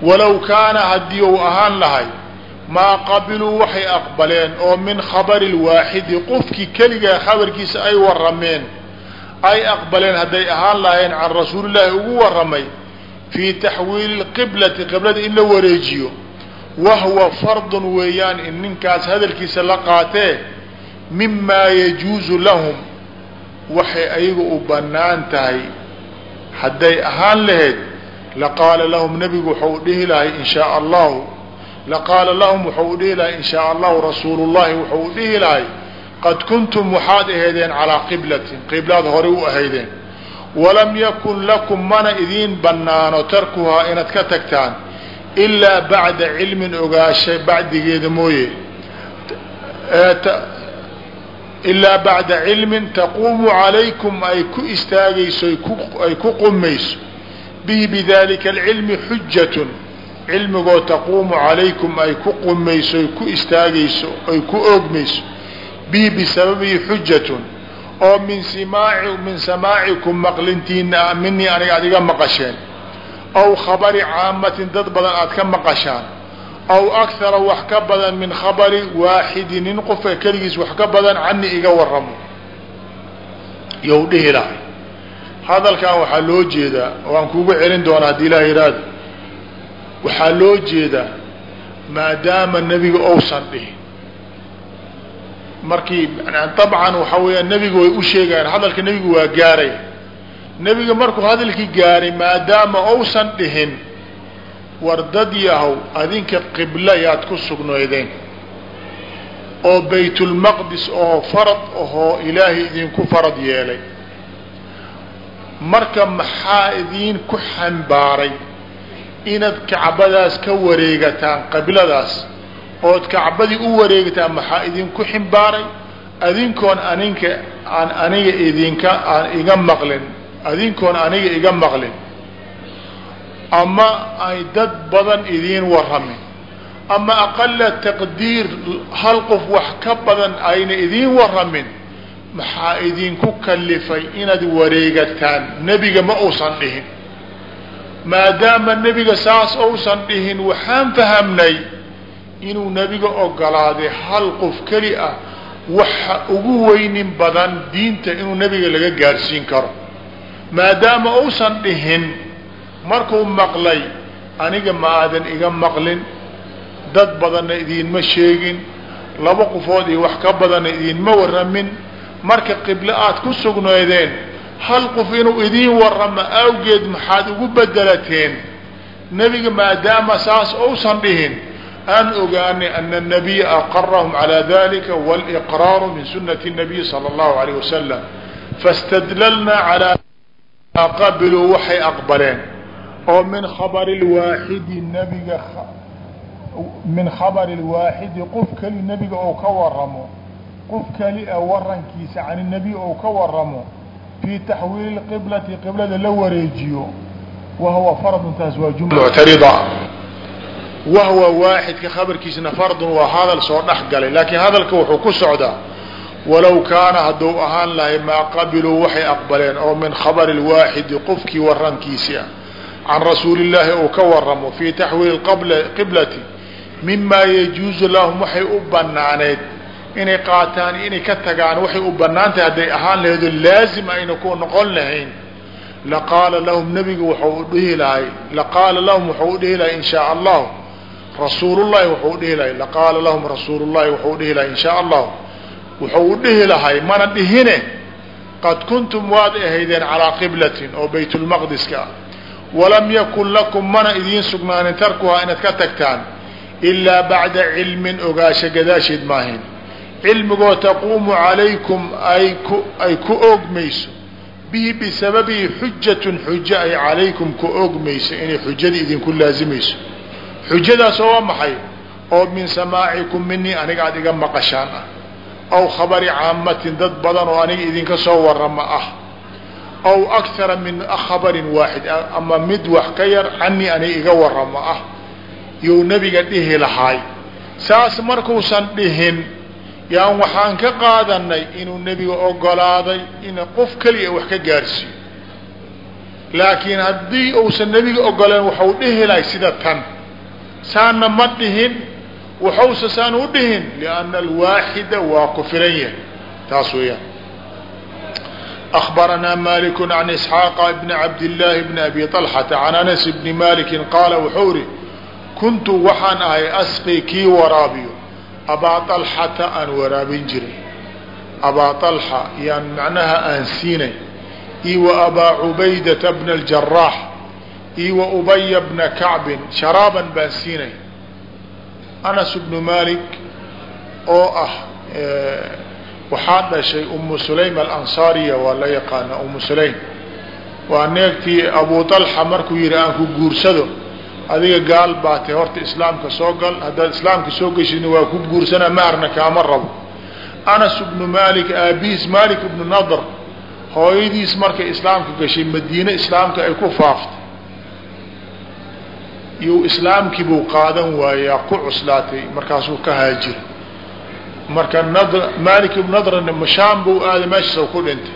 walow kaana haddii uu ahaan lahay maa qabiluu waxay aqbaleen oo min khabari lwaaxidi qofkii keligaa khabarkiisa ay warameen ay aqbaleen hadday ahaan lahayn can rasuulillaahi ugu waramay fii taxwiili lqiblati qiblada in la wareejiyo wahwa fardun weeyaan in ninkaas hadalkiisa la qaatee mimaa yajuuzu lahum waxay ayaga u bannaan tahay. Hadday ahaan lahayd laqaala lahum nebigu waxau dhihi lahay in shaaa allahu laqaala lahum wuxuu dhihi lahay in shaa allahu rasuulu llahi wuxuu dhihi lahay qad kuntum waxaad ahaydeen calaa qiblatin qiblaad horey u ahaydeen. Walam yakun lakum mana idiin bannaano tarkuhaa inaad ka tagtaan ilaa bacda cilmin ogaasha bacdigeeda mooye. Ilaa bacda cilmin taquumu calaykum ay ku istaagayso ay ku qumayso. Bihi bidalika alcilmi xujatun cilmigoo taquumu calaykum ay ku qumayso ay ku istaagayso ay ku oogmayso bihi bisababihi xujatun oo min simaaci min samaacikum maqlintiina minii aniga ad iga maqasheen. Aw khabari caamatin dad badan aad ka maqashaan. Aw akara wax ka badan min khabari waaxidi nin qofka keligiis wax ka badan cani iga waramo you dhihi lahay. Hadalkan waxaa loo jeedaa waan kugu celin doonaa haddii ilaah yidhaahdo waxaa loo jeedaa maadaama nebiga ousan dhihin. Markii dabcan waxaa weeyaan nebiga way u sheegayaan hadalka nebigu waa gaaray nebiga markuu hadalkii gaaray maadaama ousan dhihin war dad yahow adinka qibla yaad ku sugnaydeen. Oo baytulmaqdis oo farad ahoo ilaahay idinku farad yeelay. Marka maxaa idiin ku xambaaray inaad kacbadaas ka wareegataan qibladaas ood kacbadii u wareegataan maxaa idinku ximbaaray? Adinkoon aninka aan aniga idinka aan iga maqlin. Adinkoon aniga iga maqlin. Ama ay dad badan idiin waramin ama aqala taqdiir hal qof wax ka badan ayna idiin waramin maxaa idinku kalifay inaad wareegataan? Nebiga ma uusan dhihin maadaama nebiga saas uusan dhihin waxaan fahamnay inuu nebiga ogolaaday hal qof keli ah waxa ugu weynin badan diinta inuu nebiga laga gaadhsiin karo. Maadaama uusan dhihin markuu maqlay aniga ma aadan iga maqlin dad badanna idiinma sheegin laba qofood iyo wax ka badanna idiinma warramin marka qiblo aad ku sugnaydeen hal qof inuu idiin warramo awgeed maxaad ugu bedelateen nebiga maadaama saas uusan dhihin aan ogaanay ana الnabiya aqarahum calى dalika wاlإqraaru min sunati الnabiy salى اllahu عalيه wasalam fاstadlalnaa calى qabiluu waxay aqbaleen oo min khabari اlwaaxidi nabiga min khabari اlwaaxidi qof keli nebiga ou ka waramo qof keli a warankiisa can الnabiy ou ka waramo fii taxwiili اqiblati qiblada la wareejiyo wahuwa fardun taas waa jumla muctarida wahwa waaxidka khabarkiisna fardun waa hadal soo dhex galay laakiin hadalka wuxuu ku socdaa walow kaana hadduu ahaan lahay maa qabiluu waxay aqbaleen oo min khabari lwaaxidi qofkii warankiisi ah can rasuuli illaahi uu ka waramo fii taxwiili qiblati mimaa yajuuzu lahum waxay u banaaneed inay qaataan inay ka tagaan waxay u banaantahay hadday ahaan laheedo laazim ayna ku noqon lahayn. Laqaala lahum nebigu wuxuu dhihi lahay laqaala lahum wuxuu udhihi lahay in shaa allahu. Rasuulullahi wuxuu dhihi lahay laqaala lahum rasuulullahi wuxuu dhihi lahay in shaa allahu. Wuxuu dhihi lahay mana dhihine qad kuntum waad ahaydeen calaa qiblatin oo baytulmaqdiska ah. Walam yakun lakum mana idiin sugnaanin tarkuhaa inaad ka tagtaan ilaa bacda cilmin ogaasho gadaasheed maahayn cilmigoo taquumu calaykum ay ku oogmayso bihi bisababihi xujatun xujo ay calaykum ku oogmayso inay xujadii idinku laazimayso xujadaas oo waa maxay? Oo min samaacikum minii aniga aad iga maqashaan ah. Aw khabari caamatin dad badan oo aniga idinka soo warama ah. Aw akara min khabarin waaxid ama mid wax ka yar canii aniga iga waramo ah. You nebiga dhihi lahaay. Saas markuusan dhihin yaan waxaan ka qaadanay inuu nebiga ogolaaday in qof keliya wax ka gaarsiiyo laakiin haddii uusan nebiga ogoleen waxau dhihi lahay sida tan saana ma dhihin waxausa saan u dhihin lianna alwaaxida waa ku filan yahay taas weeyaan أخبرنا مالك عن إسحاق بن عبد الله بن أبي طلحة عن أنس بن مالك قال وxuu ri kuntu waxaan ahay asqi kii waraabiyo abaa alxata aan waraabin jirin. Abaa alxa yaan macnaha aan siinay. Io wa abaa cubaydata bna aljaraax io wa ubaya bna kacbin sharaaban baan siinay. Anas bnu maalik oo ah waxaa dhashay umu sulaym alansaariya waa la yaqaana umu sulaym. Waa neegtii abu alxa markuu yidhi aan ku guursado adiga gaal baa horta islaamka soo gal haddaad islaamka soo geshidna waa ku guursanaa maharna kaama rabo. Anas ibnu malik aabihiis malik ibnu nadr hooyadiis markay islaamka gashay madiine islaamka ay ku faaftay. Iyuu islaamkii buu qaadan waayaa ku cuslaatay markaasuu ka haajiray marka nadr malik ibnu nadrna mashaam buu aaday meeshaas ku dhintay.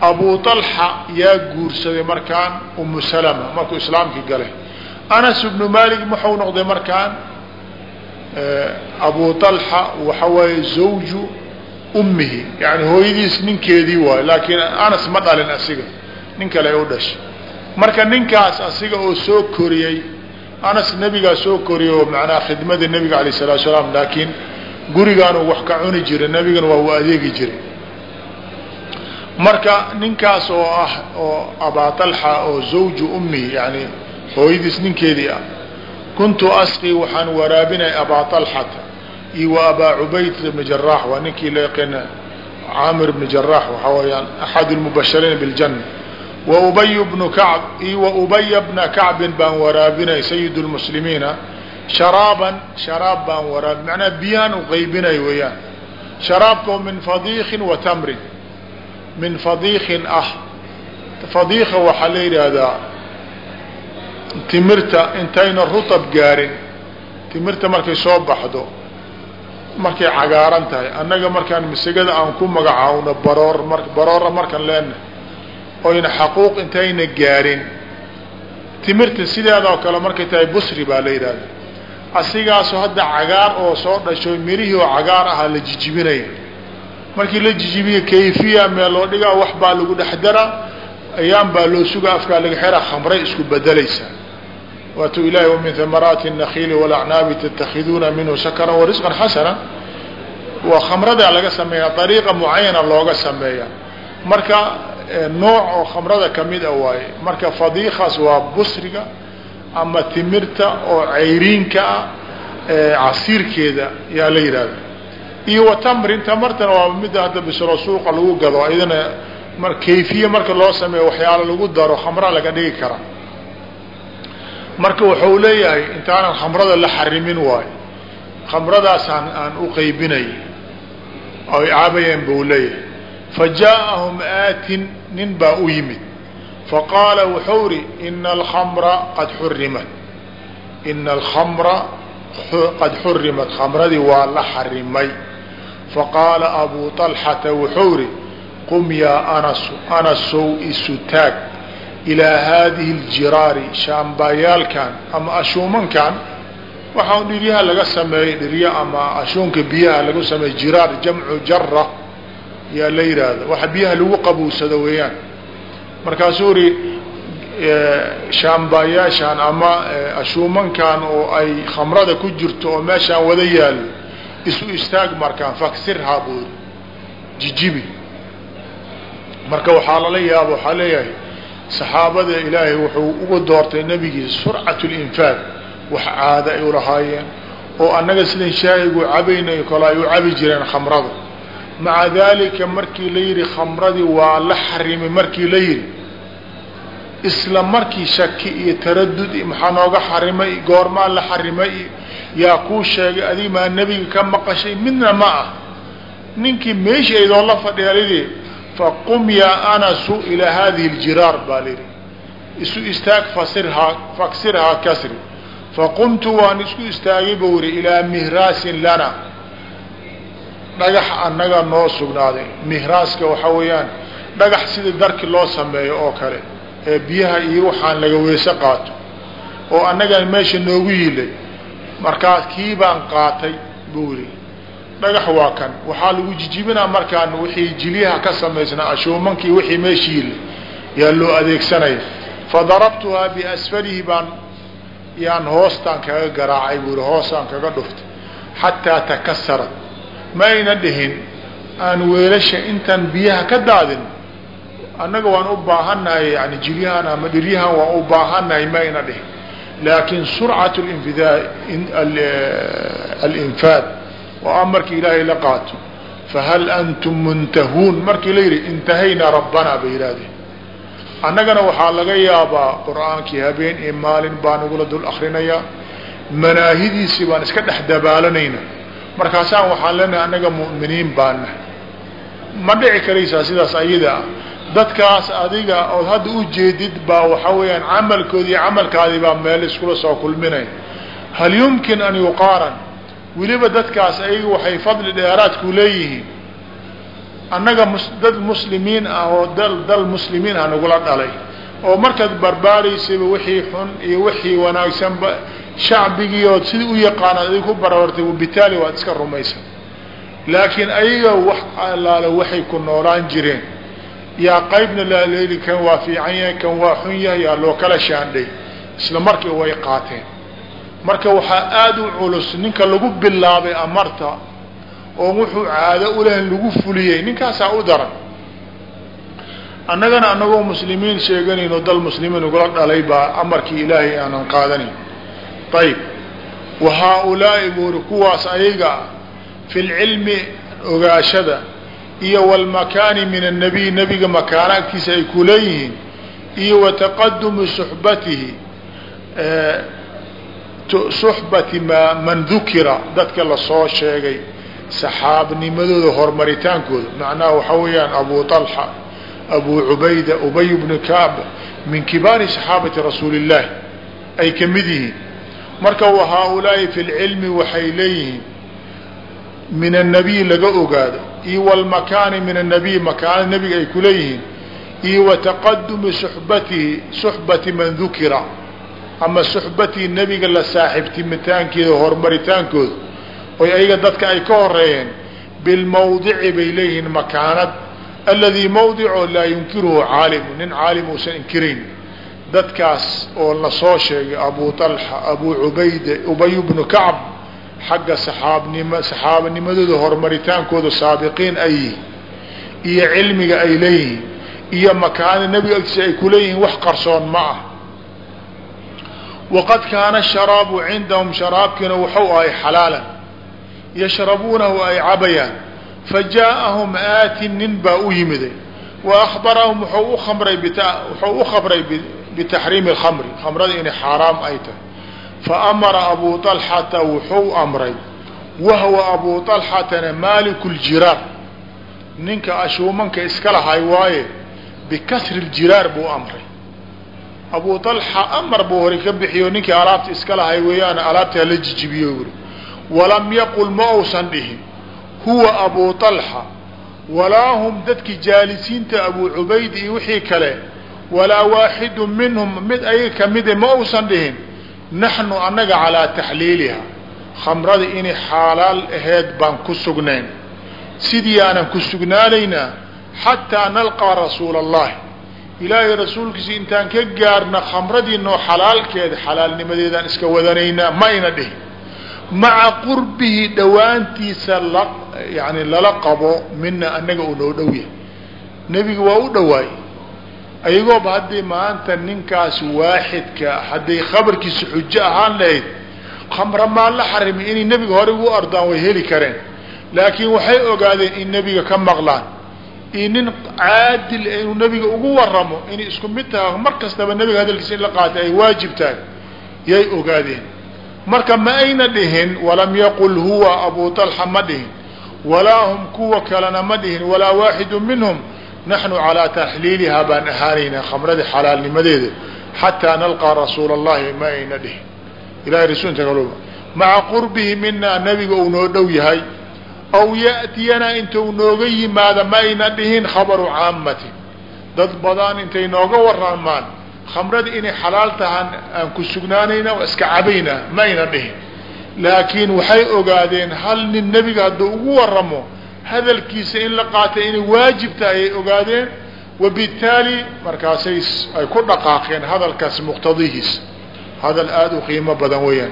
Abu طalxa yaa guursaday markaan umu salama markuu islaamkii galay anas ibnu malik muxuu noqday markaan abu طalxa waxa waaye zawju ummihi yani hooyadiis ninkeedii waayo laakiin anas ma dhalin asiga nin kale ay u dhashay marka ninkaas asiga oo soo koriyey anas nebigaa soo koriyey oo macnaha khidmada nebiga alayh الsalatu salaam laakiin gurigaanu wax ka cuni jiray nebigana waa u adeegi jiray marka ninkaas oo ah oo abaa طalxa oo zawju ummihi yani hooyadiis ninkeedii ah. Kuntu asqii waxaan waraabinay abaa talxata iyo wa abaa cubayd ibni jaraax waa ninkii loo yaqaana caamir ibni jaraax waxaa weeyaan axad lmubashiriina biاljanna wa ubay bnu kacb iyo wa ubaya bna kacbin baan waraabinay sayid lmuslimiina sharaaban sharaab baan waraab macnaa biyaan u qaybinay weeyaan. Sharaabkao min fadiikin wa tamrin min fadiikin ah. Fadiika waxaa la yidhaahdaa timirta intayna rutab gaarin timirta markay soo baxdo markay cagaaran tahay. Annaga markaan masagada aan ku magacaawno baroor mar baroora markaan leenahay oyna xaquuq intayna gaarin. Timirta sideedoo kale markay tahay busri baa la yidhahda asigaaso hadda cagaar oo soo dhasho mirihii oo cagaar ahaa la jijibinaya. Markii la jijibiya kayfiya meel loo dhigaa wax baa lagu dhex daraa ayaan baa loo suga afkaa laga xeraa khamray isku bedelaysaa waatuu ilahi wamin hamaraati الnakiili wاlacnaabi tatakhiduuna minhu sakran warisqan xasana waa khamradaa laga sameeya ariiqa mucayana looga sameeya marka nooc oo khamrada kamid a waaye marka fadiikaas waa busriga ama timirta oo cayriinka ah casiirkeeda yaa la yidhahda iyo watamrin tamartana waa midda hadda bisro suuqa lagu gado iyadana mar kayfiye marka loo sameeyo waxyaalo lagu daro khamra laga dhigi kara marka wuxuu leeyahay intaanan khamrada la xarimin waayo. Khamradaasaan aan u qaybinay ay caabayeen buu leeyahay. Fa jaaءahum aatin nin baa u yimid. Faqaala wuxuu ri ina alkamra qad xurimat ina alkamra qad xurimat khamradii waa la xarimay. Faqaala abu طalxata wuxuu ri qum yaa anasu anasow isu taag ilaa haadihi اljiraari shaambaayaalkan ama ashuumankan waxaa dhiryaha laga sameeyey dhirya ama ashuunka biyaha lagu sameeyey jiraar jamcu jara yaa la yidhaahda waxa biyaha lagu qabuusado weeyaan. Markaasuu ri shaambaayaashaan ama ashuumankan oo ay khamrada ku jirto oo meeshaan wada yaalo isu istaag markaan faksirhaa buu ri jijibi. Marka waxaa lala yaaba waxaa leeyahay saxaabada ilaahay wuxuu uga doortay nebigiisa surcat linfaad wax caada ay ulahaayeen oo annaga sidan shaahigu cabaynayo kale ay u cabi jireen khamrada maca daalika markii la yidhi khamradii waa la xarimay markii la yidhi isla markii shaki iyo taradud maxaa nooga xarimay goormaa la xarimay yaa kuu sheegay adig maa nebiga ka maqashay midna ma ah. Ninkii meeshii aydoo la fadhiya lidhi faqum yaa anasu ilaa hadihi اljiraar baa lidhi isu istaag fasirhaa faksirhaa kasri faqumtu waan isku istaagay buu yihi ilaa mihraasin lana. Dhagax annaga noo sugnaaday. Mihraaska waxaa weeyaan dhagax sida darki loo sameeyo oo kale ee biyaha iyo waxaan laga weyse qaato oo annaga meesha noogu yilay markaas kii baan qaatay buu yihi dhagax waa kan. Waxaa lagu jijibinaa markaan wixii jilyaha ka samaysnaa ashuumankii wixii meesha yilay yaa loo adeegsanaya fadarabtuhaa biasfalihi baan yaan hoostaan kaga garaacay buu yihi hoostaan kaga dhuftay xataa takasarat. Ma ayna dhihin aan weelasha intaan biyaha ka daadin annaga waan u baahannahay yani jilyahan ama dhiryahan waan u baahannahay ma ayna dhihin laakin surcat alinfaad oo amarka ilaahay la qaato. Fahal antum muntahuun? Markii la yidhi intahaynaa rabbanaa bay yidhahdeen annagana waxaa laga yaabaa qur'aankii habeen iyo maalin baa nagula dul akrinayaa manaahidiisii baan iska dhex dabaalanayna. Markaasaan waxaan leenahay annaga mu'miniin baana ma dhici karaysaa sidaas ayada ah. Dadkaas adiga ood hadda u jeedid baa waxa weeyaan camalkoodi iyo camalkaadii baa meel iskula soo kulminaya hal yumkin an yuqaaran weliba dadkaas ayaga waxay fadli dheeraadku leeyihiin. Annaga dad muslimiin ah oo dal dal muslimiin ah nagula dhalay. Oo markaad barbaaraysayba wixii xun iyo wixii wanaagsanba shacbigii ood sidii u yaqaanaad adig ku barabartay wabitaali waad iska rumaysan laakiin ayaga wax allaale waxay ku noolaan jireen. Yaa qaybna laleeli kan waa fiican yahay kan waa xun yahay yaa loo kala shaandhay. Isla markii way qaateen marka waxaa aada u culus ninka lagu bilaabay amarta oo wuxuu caado ulehen lagu fuliyey ninkaasaa u daran. Annagana annagoo muslimiin sheeganayno dal muslimiin ugula dhalay baa amarkii ilaahay aanan qaadanayn ayib wa haa-ulaa'i buuri kuwaas ayaga fi lcilmi ogaashada iyo walmakaani min annabiy nebiga makaano agtiisa ay ku leeyihiin iyo wa taqadumi suxbatihi suxbati ma man dukira dadka la soo sheegay saxaabnimadooda horumaritaankooda. Macnaha waxaa weeyaan abu طalxa abu cubayda ubay bnu kaab min kibaari saxaabati rasuuli اllahi ay ka mid yihiin. Marka wa haaulaa'i fi lcilmi waxay leeyihiin min annabiy laga ogaado iyo walmakaani min annabiy makaana nebiga ay kuleeyihiin iyo wa taqadumi suxbatihi suxbati man dukira ama suxbatii nebiga la saaxiibtimitaankeeda horumaritaankooda oy ayaga dadka ay ka horeeyeen bilmawdici bay leeyihiin makaanad aladii mawdico laa yunkiruhu caalimu nin caalim uusan inkirayn. Dadkaas oo la soo sheegay abu طalxa abu cubayde ubay bnu kacb xagga saxaabnimo saxaabanimadooda horumaritaankooda saabiqiin ay yihiin iyo cilmiga ay leeyihiin iyo makaana nebiga agtiisa ay kuleeyihiin wax qarsoon ma ah waqad kaana sharaabu cindahum sharaabkiina wuxuu ahay xalaalan yashrabuunahu ay cabayaan fajaa'ahum aatin nin baa u yimiday wa akhbarahum wuxuu u khamray wuxuu u khabray bitaxriimi alkhamri khamrada inay xaaraam ay tahay fa amara abuu طalxata wuxuu amray wahwa abuu طalxatana maaliku ljiraar ninka ashuumanka iska lahay waaye bikasri ljiraar buu amray abuu طalxa amar buu hore ka bixiyo ninkii alaabta iska lahay weeyaan alaabta hala jijibiyo yuri walam yaqul ma uusan dhihin huwa abuu طalxa walaa hum dadkii jaalisiinta abuu cubayd iyo wixii kale walaa waaxidu minhum mid ayaga kamide ma uusan dhihin naxnu annaga calaa taxliiliha khamrada inay xaalaal aheyd baan ku sugnayn sidii aanan ku sugnaanaynaa xataa nalqaa rasuula allahi ilaahay rasuulkiisa intaan ka gaarna khamradii noo xalaalkeeda xalaalnimadeedaan iska wadanaynaa ma ayna dhihin. Maca qurbihi dhowaantiisa la yani lala qabo mina annaga uu noo dhow yahay. Nebiga waa u dhowaay ayagooba haddii maanta ninkaas waaxidka hadday khabarkiisa xujo ahaan lahayd khamra maan la xarimay inay nebiga hore ugu ardaan way heli kareen. Laakiin waxay ogaadeen in nebiga ka maqlaan iyo nin caadil inuu nebiga ugu waramo inay isku mid tahay mar kastaba nebiga hadalkiisa in la qaatay ay waajib tahay yay ogaadeen. Marka ma ayna dhihin walam yaqul huwa abu طalxa ma dhihin walaa hum kuwa kalena ma dhihin walaa waaxidu minhum naxnu calaa taxliilihaa baan ahaanaynaa khamrada xalaalnimadeeda xataa nalqaa rasuula allahi ma ayna dhihin. Ilahay rasuulka maca qurbihi minaa nebiga uu noo dhow yahay aw ya'tiyanaa intuu nooga yimaada ma ayna dhihin khabaru caamatin dad badan intay nooga waramaan khamrada inay xalaal tahaan aan ku sugnaanayna waa iska cabaynaa ma ayna dhihin laakiin waxay ogaadeen hal nin nebiga hadduu ugu waramo hadalkiisa in la qaatay inay waajib tahay ay ogaadeen wabittaali markaasay ay ku dhaqaaqeen hadalkaas muqtadihiis hadal aada u qiimo badan weeyaan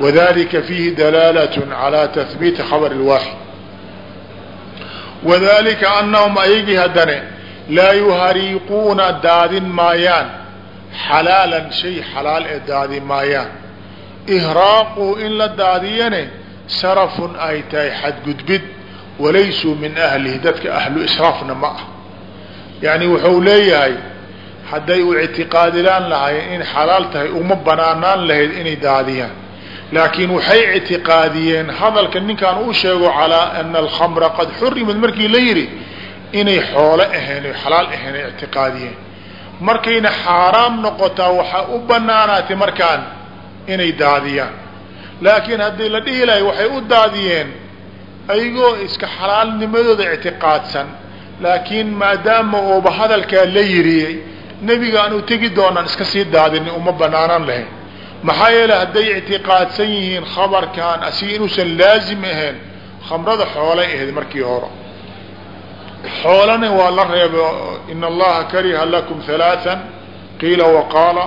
wadalika fiihi dalaalat calaa tahbiiti khabr اlwaaxid wadalika anahum ayagii haddane laa yuhariiquuna daadin maayaan. Xalaalan shay xalaal ee daadi maayaan. Ihraaquu in la daadiyane sarafun ay tahay xadgudbid. Walaysuu min ahlihi dadka ahlu israafna ma ah. Yani wuxuu leeyahay hadday u ictiqaadilaan lahaayeen in xalaal tahay uma banaanaan lahayd inay daadiyaan laakiin waxay ictiqaadiyeen hadalka ninkaan uu sheego calaa ana alkhamra qad xurimad markii la yidhi inay xoolo ahayn o xalaal ahayn ay ictiqaadiyeen. Markayna xaaraam noqotaa waxaa u banaanaatay markaan inay daadiyaan. Laakiin haddii la dhihi lahay waxay u daadiyeen ayagoo iska xalaalnimadooda ictiqaadsan. Laakiin maadaama uuba hadalkaa la yiriyey nebiga aan u tegi doonaan iska sii daadinin uma banaanaan lahayn maxaa yeeley hadday ictiqaadsan yihiin khabarkan asiga inuusan laazim ahayn khamrada xoolay ahayd markii hore. Xoolana waa la reebay ina allaha kariha lakum halaaan qiila waqaala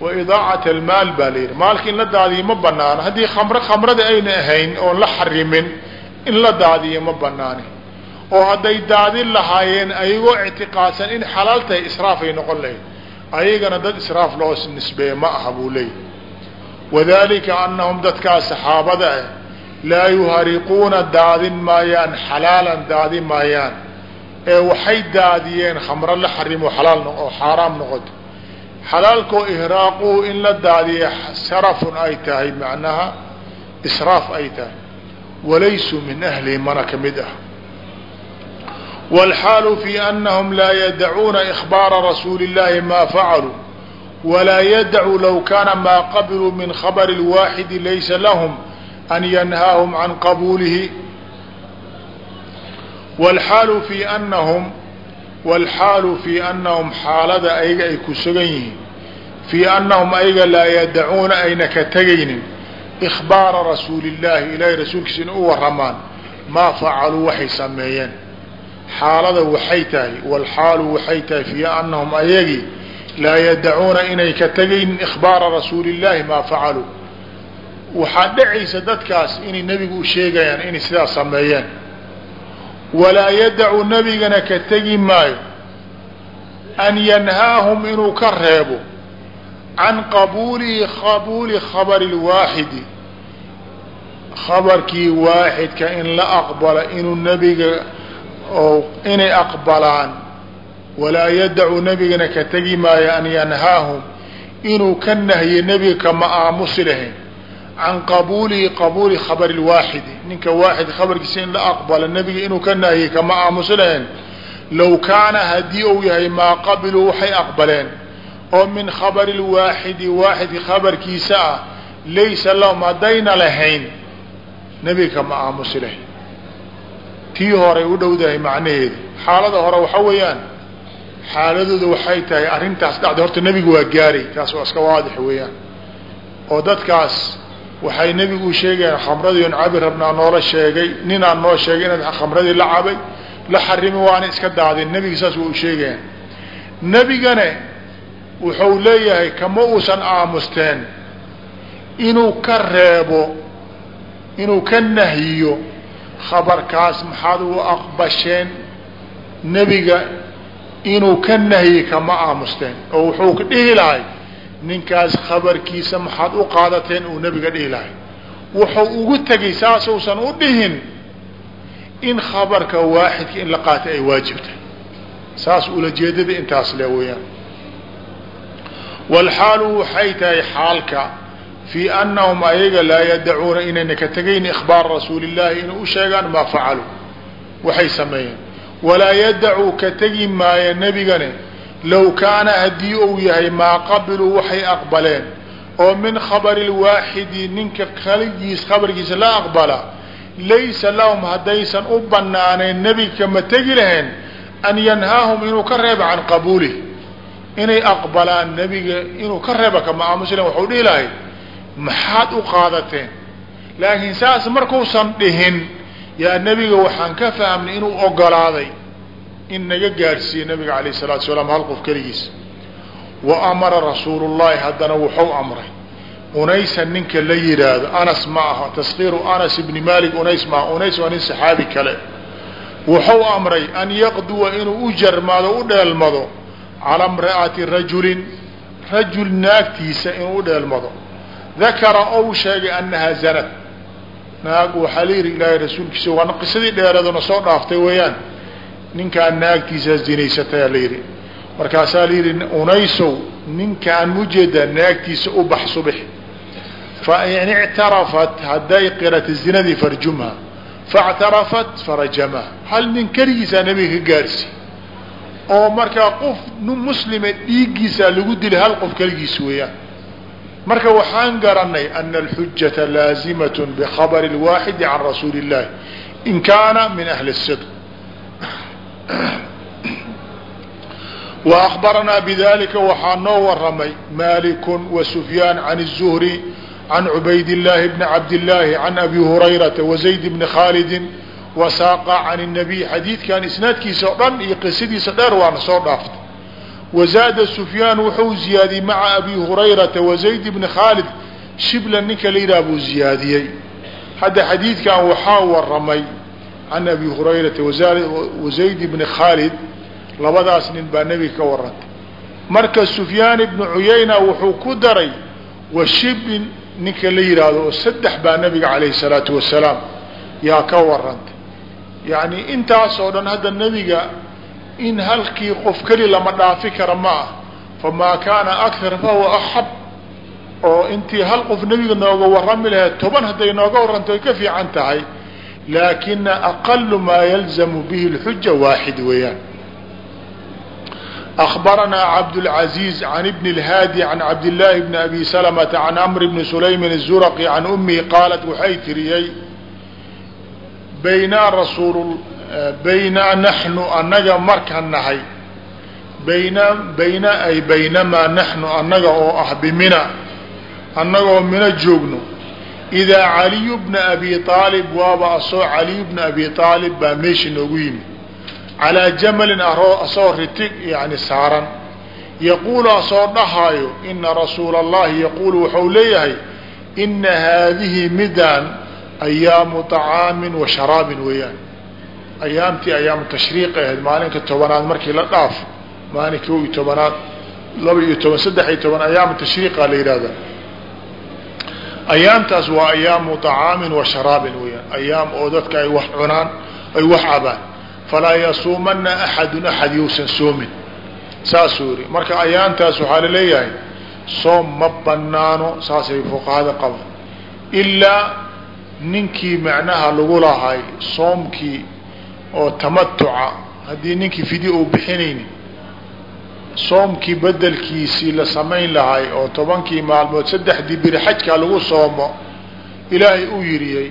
wa idaacat almaal baa la yidhi. Maalka in la daadiyo ma banaano haddii khamr khamrada ayna ahayn oon la xarimin in la daadiyo ma banaani oo hadday daadin lahaayeen ayagoo ictiqaadsan in xalaal tahay israafay noqon lahayd ayagana dad israaf loo nisbeeye ma aha buu leeyahy wadalika annahum dadkaa saxaabada ah laa yuhariquuna daadin maayaan xalaalan daadin maayaan ee waxay daadiyeen khamro la xarimo alaal oo xaaraam noqoto xalaalkoo ihraaquhu in la daadiya sarafun ay tahay macnaha israaf ay tahay walaysu min ahlihi mana ka mid ah wاlxaalu fii anahum laa yadacuuna ihbaara rasuuli اllaahi maa facaluu walaa yadacu low kaana maa qabiluu min khabari lwaaxidi laysa lahum an yanhaahum can qabuulihi wlxaalu fii anahum waalxaalu fii annahum xaalada ayaga ay ku sugan yihiin fii annahum ayaga laa yadacuuna ayna ka tegaynin ikhbaara rasuulillaahi ilaahay rasuulkiisa inay u warramaan maa facaluu waxay sameeyeen xaalada waxay tahay waalxaalu waxay tahay fii annahum ayagii laa yadacuuna inay ka tegaynin ikhbaara rasuuli اllahi maa facaluu. Waxaa dhacaysa dadkaas inay nebigu u sheegayaan inay sidaas sameeyeen walaa yadacu nebigana ka tegi maayo an yanhaahum inuu ka reebo can qabuulihi qabuuli khabari lwaaxidi khabarkii waaxidka in la aqbalo inuu nebiga inay aqbalaan walaa yadacu nebigana ka tegi maayo an yanhaahum inuu ka nahyo nebiga kama aamusi lahayn. Can qabuulihi qabuuli khabari lwaaxidi ninka waaxid khabarkiisa in la aqbalo nebiga inuu ka nahyay kama aamusi lahayn. Low kaana haddii uu yahay maa qabiluu waxay aqbaleen oo min khabari lwaaxidi waaxidka khabarkiisa ah laysa lahum haddayna lahayn nebiga kama aamusi lahayn. Tii horay u dhowdahay macnaheeda xaalada hore waxa weeyaan xaaladooda waxay tahay arrintaas dhacday. Horta nebiga waa gaaray taas waa iska waadix weeyaan. Oo dadkaas waxay nebigu u sheegayaan khamradii on cabi rabnaa noola sheegay. Ninaan noo sheegay inaad khamradii la cabay la xarimi waana iska daadin. Nebiga saas waa u sheegayaan nebigane wuxuu leeyahay kama uusan aamusteen inuu ka reebo inuu ka nahyiyo khabarkaas maxaad u aqbasheen nebiga inuu ka nahyi kama aamusteen oo wuxuu ka dhihi lahay ninkaas khabarkiisa maxaad u qaadateen uu nebiga dhihi lahay. Wuxuu ugu tegay saasuusan u dhihin in khabarka waaxidka in la qaata ay waajibtay saas ulajeedada intaas le weeyaan. Waalxaalu waxay tahay xaalka fii anahum ayaga laa yadacuuna inayna ka tegayn ikhbaar rasuuli llahi inay u sheegaan maa facaluu waxay sameeyeen walaa yadacuu ka tegi maaya nebigane low kaana haddii uu yahay maa qabiluu waxay aqbaleen oo min khabari lwaaxidi ninka kaligiis khabarkiisa la aqbala laysa lahum haddaysan u banaanayn nebiga kama tegi lahayn an yanhaahum inuu ka reeba can qabuulih inay aqbalaan nebiga inuu ka reeba kama aamusilan waxuu dhihi lahay maxaad u qaadateen? Laakiin saas markuusan dhihin yaa nebiga waxaan ka fahmnay inuu ogolaaday in naga gaadhsiiye nabiga alayh الsalatu salaam hal qof keligiis. Wa amara rasuulu llahi haddana wuxuu amray unaysa ninka la yihaahdo anas ma aha taskiiru anas ibni malik unays maaha unays waa nin saxaabi kale. Wuxuu amray an yaqduwa inuu u jarmaado u dheelmado calaa imra'ati rajulin rajul naagtiisa inuu u dheelmado. Dakara ou sheegay annahaa zanad naag waxaa la yidhi ilaahay rasuulkiisa waana qisadii dheeradona soo dhaaftay weeyaan. Ninkaan naagtiisaa zinaysatayaa la yidhi. Markaasaa la yidhi unaysow ninkaan mujeeda naagtiisa u bax subix fain ictarafat hadday qirata zinadii farjumha faاctarafat farajamah hal nin keligiisaa nabiga ka gaarsi? Oo markaa qof muslime dhiiggiisaa lagu dilay hal qof keligiis weeyaan marka waxaan garanay ana alxujata laazimaة bkhabr اlwaaxidi can rasuuli الlahi in kaana min ahli الsidq وأخبرnaa بذلika waxaa noo waramay مالك وسفyاn عن الزهري عن عbayd اللahi بن عبد اللahi عن أbي هريرaةa وزaيد بن خاaلد وsاqa عن النبي xadiidkan isنaadkiisa o dhan iyo qisadiisa dheer waana soo dhaaftay wazaada sufyaan wuxuu ziyaadiyey maca abi hurayrata wazayd bni khaalid shibla ninka layidhaha buu ziyaadiyey hadda xadiidkan waxaa waramay can abi hurayrata wazayd bni khaalid labadaas nin baa nebiga ka warantay marka sufyaan ibnu cuyayna wuxuu ku daray washibin ninka la yidhaahdo oo saddex baa nebiga calayhi salaatu wasalaam yaa ka warantay yacni intaasoo dhan hadda nebiga in halkii qof keli lama dhaafi kara ma ah famaa kaana akthar fahuwa axab oo intii hal qof nebiga nooga warrami lahayd toban hadday nooga warranto ay ka fiican tahay laakina aqalu maa yalzamu bihi lxuja waaxid weeyaan أخبرنا عبدالعزيز عن بن الهاdي عن عبدالله بن أبي سلمة عن أمر بن سليم الزرقي عن أمه qاaلت waxay tiriyey baynaa rasuul baynaa naxnu annaga markaan nahay bayna bayna ay baynamaa naxnu annaga oo ah bimina annagoo mina joogno. Idaa caliyu bna abi aalib waaba asoo caliyu bna abi aalib baa meesha noogu yimi. Calaa jamalin asoo ritig yani saaran. Yaquulu asoo dhahaayo ina rasuula allahi yaquulu waxau leeyahay ina haadihi midaan ayaamu طacaamin wa sharaabin weeyaan ayaamtii ayaamu tashriiq ahayd maalinka tobanaad markii la dhaafo maalinka kow iyo tobanaad laba iyo toban saddex iyo toban ayaamu tashriiqa la yidhahda ayaamtaas waa ayaamu طacaamin wa sharaabin weeyaan. Ayaam oo dadka ay wax cunaan ay wax cabaan. Falaa yasuumana axadun axad yousan soomin. Saasuu yihi marka ayaantaas waxaa la leeyahay soom ma banaano saasay fuqahada qabaan. Ilaa ninkii macnaha lagu lahay soomkii oo tamatuca haddii ninkii fidyo uu bixinayni soomkii bedelkiisii la samayn lahay oo tobankii maalmood saddexdii biri xajkaa lagu soomo ilaahay uu yiriyey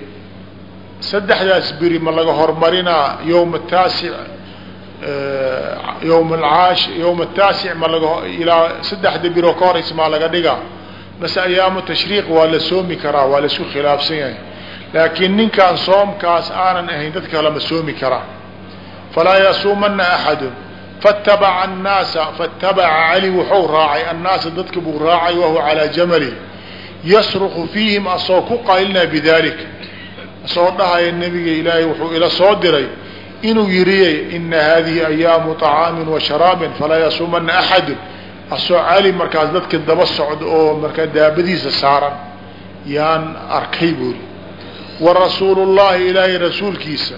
saddexdaas biri ma laga hormarinaa yowma taasic yowm alcaash yowma ataasic ma laga ilaa saddexda biroo ka horaysa maa laga dhigaa base ayaamu tashriiq waa la soomi karaa waa la isku khilaafsan yahay laakiin ninkaan soomkaas aanan ahayn dad kale ma soomi karaa falaa yasuumana axadun. Faatabaca annaasa faatabaca cali wuxuu raacay. Annaasa dadka buu raacay wahuwa calaa jamali. Yasruqu fiihim asagoo ku qaylinaa bidalika asagoo dhahaya nabiga ilaahay wuxuu ila soo diray inuu yiriyey ina hadihi ayaamu طacaamin wa sharaabin falaa yasuumana axadun. Asagoo cali markaas dadka daba socda oo markaa daabadiisa saaran yaan arkay buuri warasuulu llahi ilaahay rasuulkiisa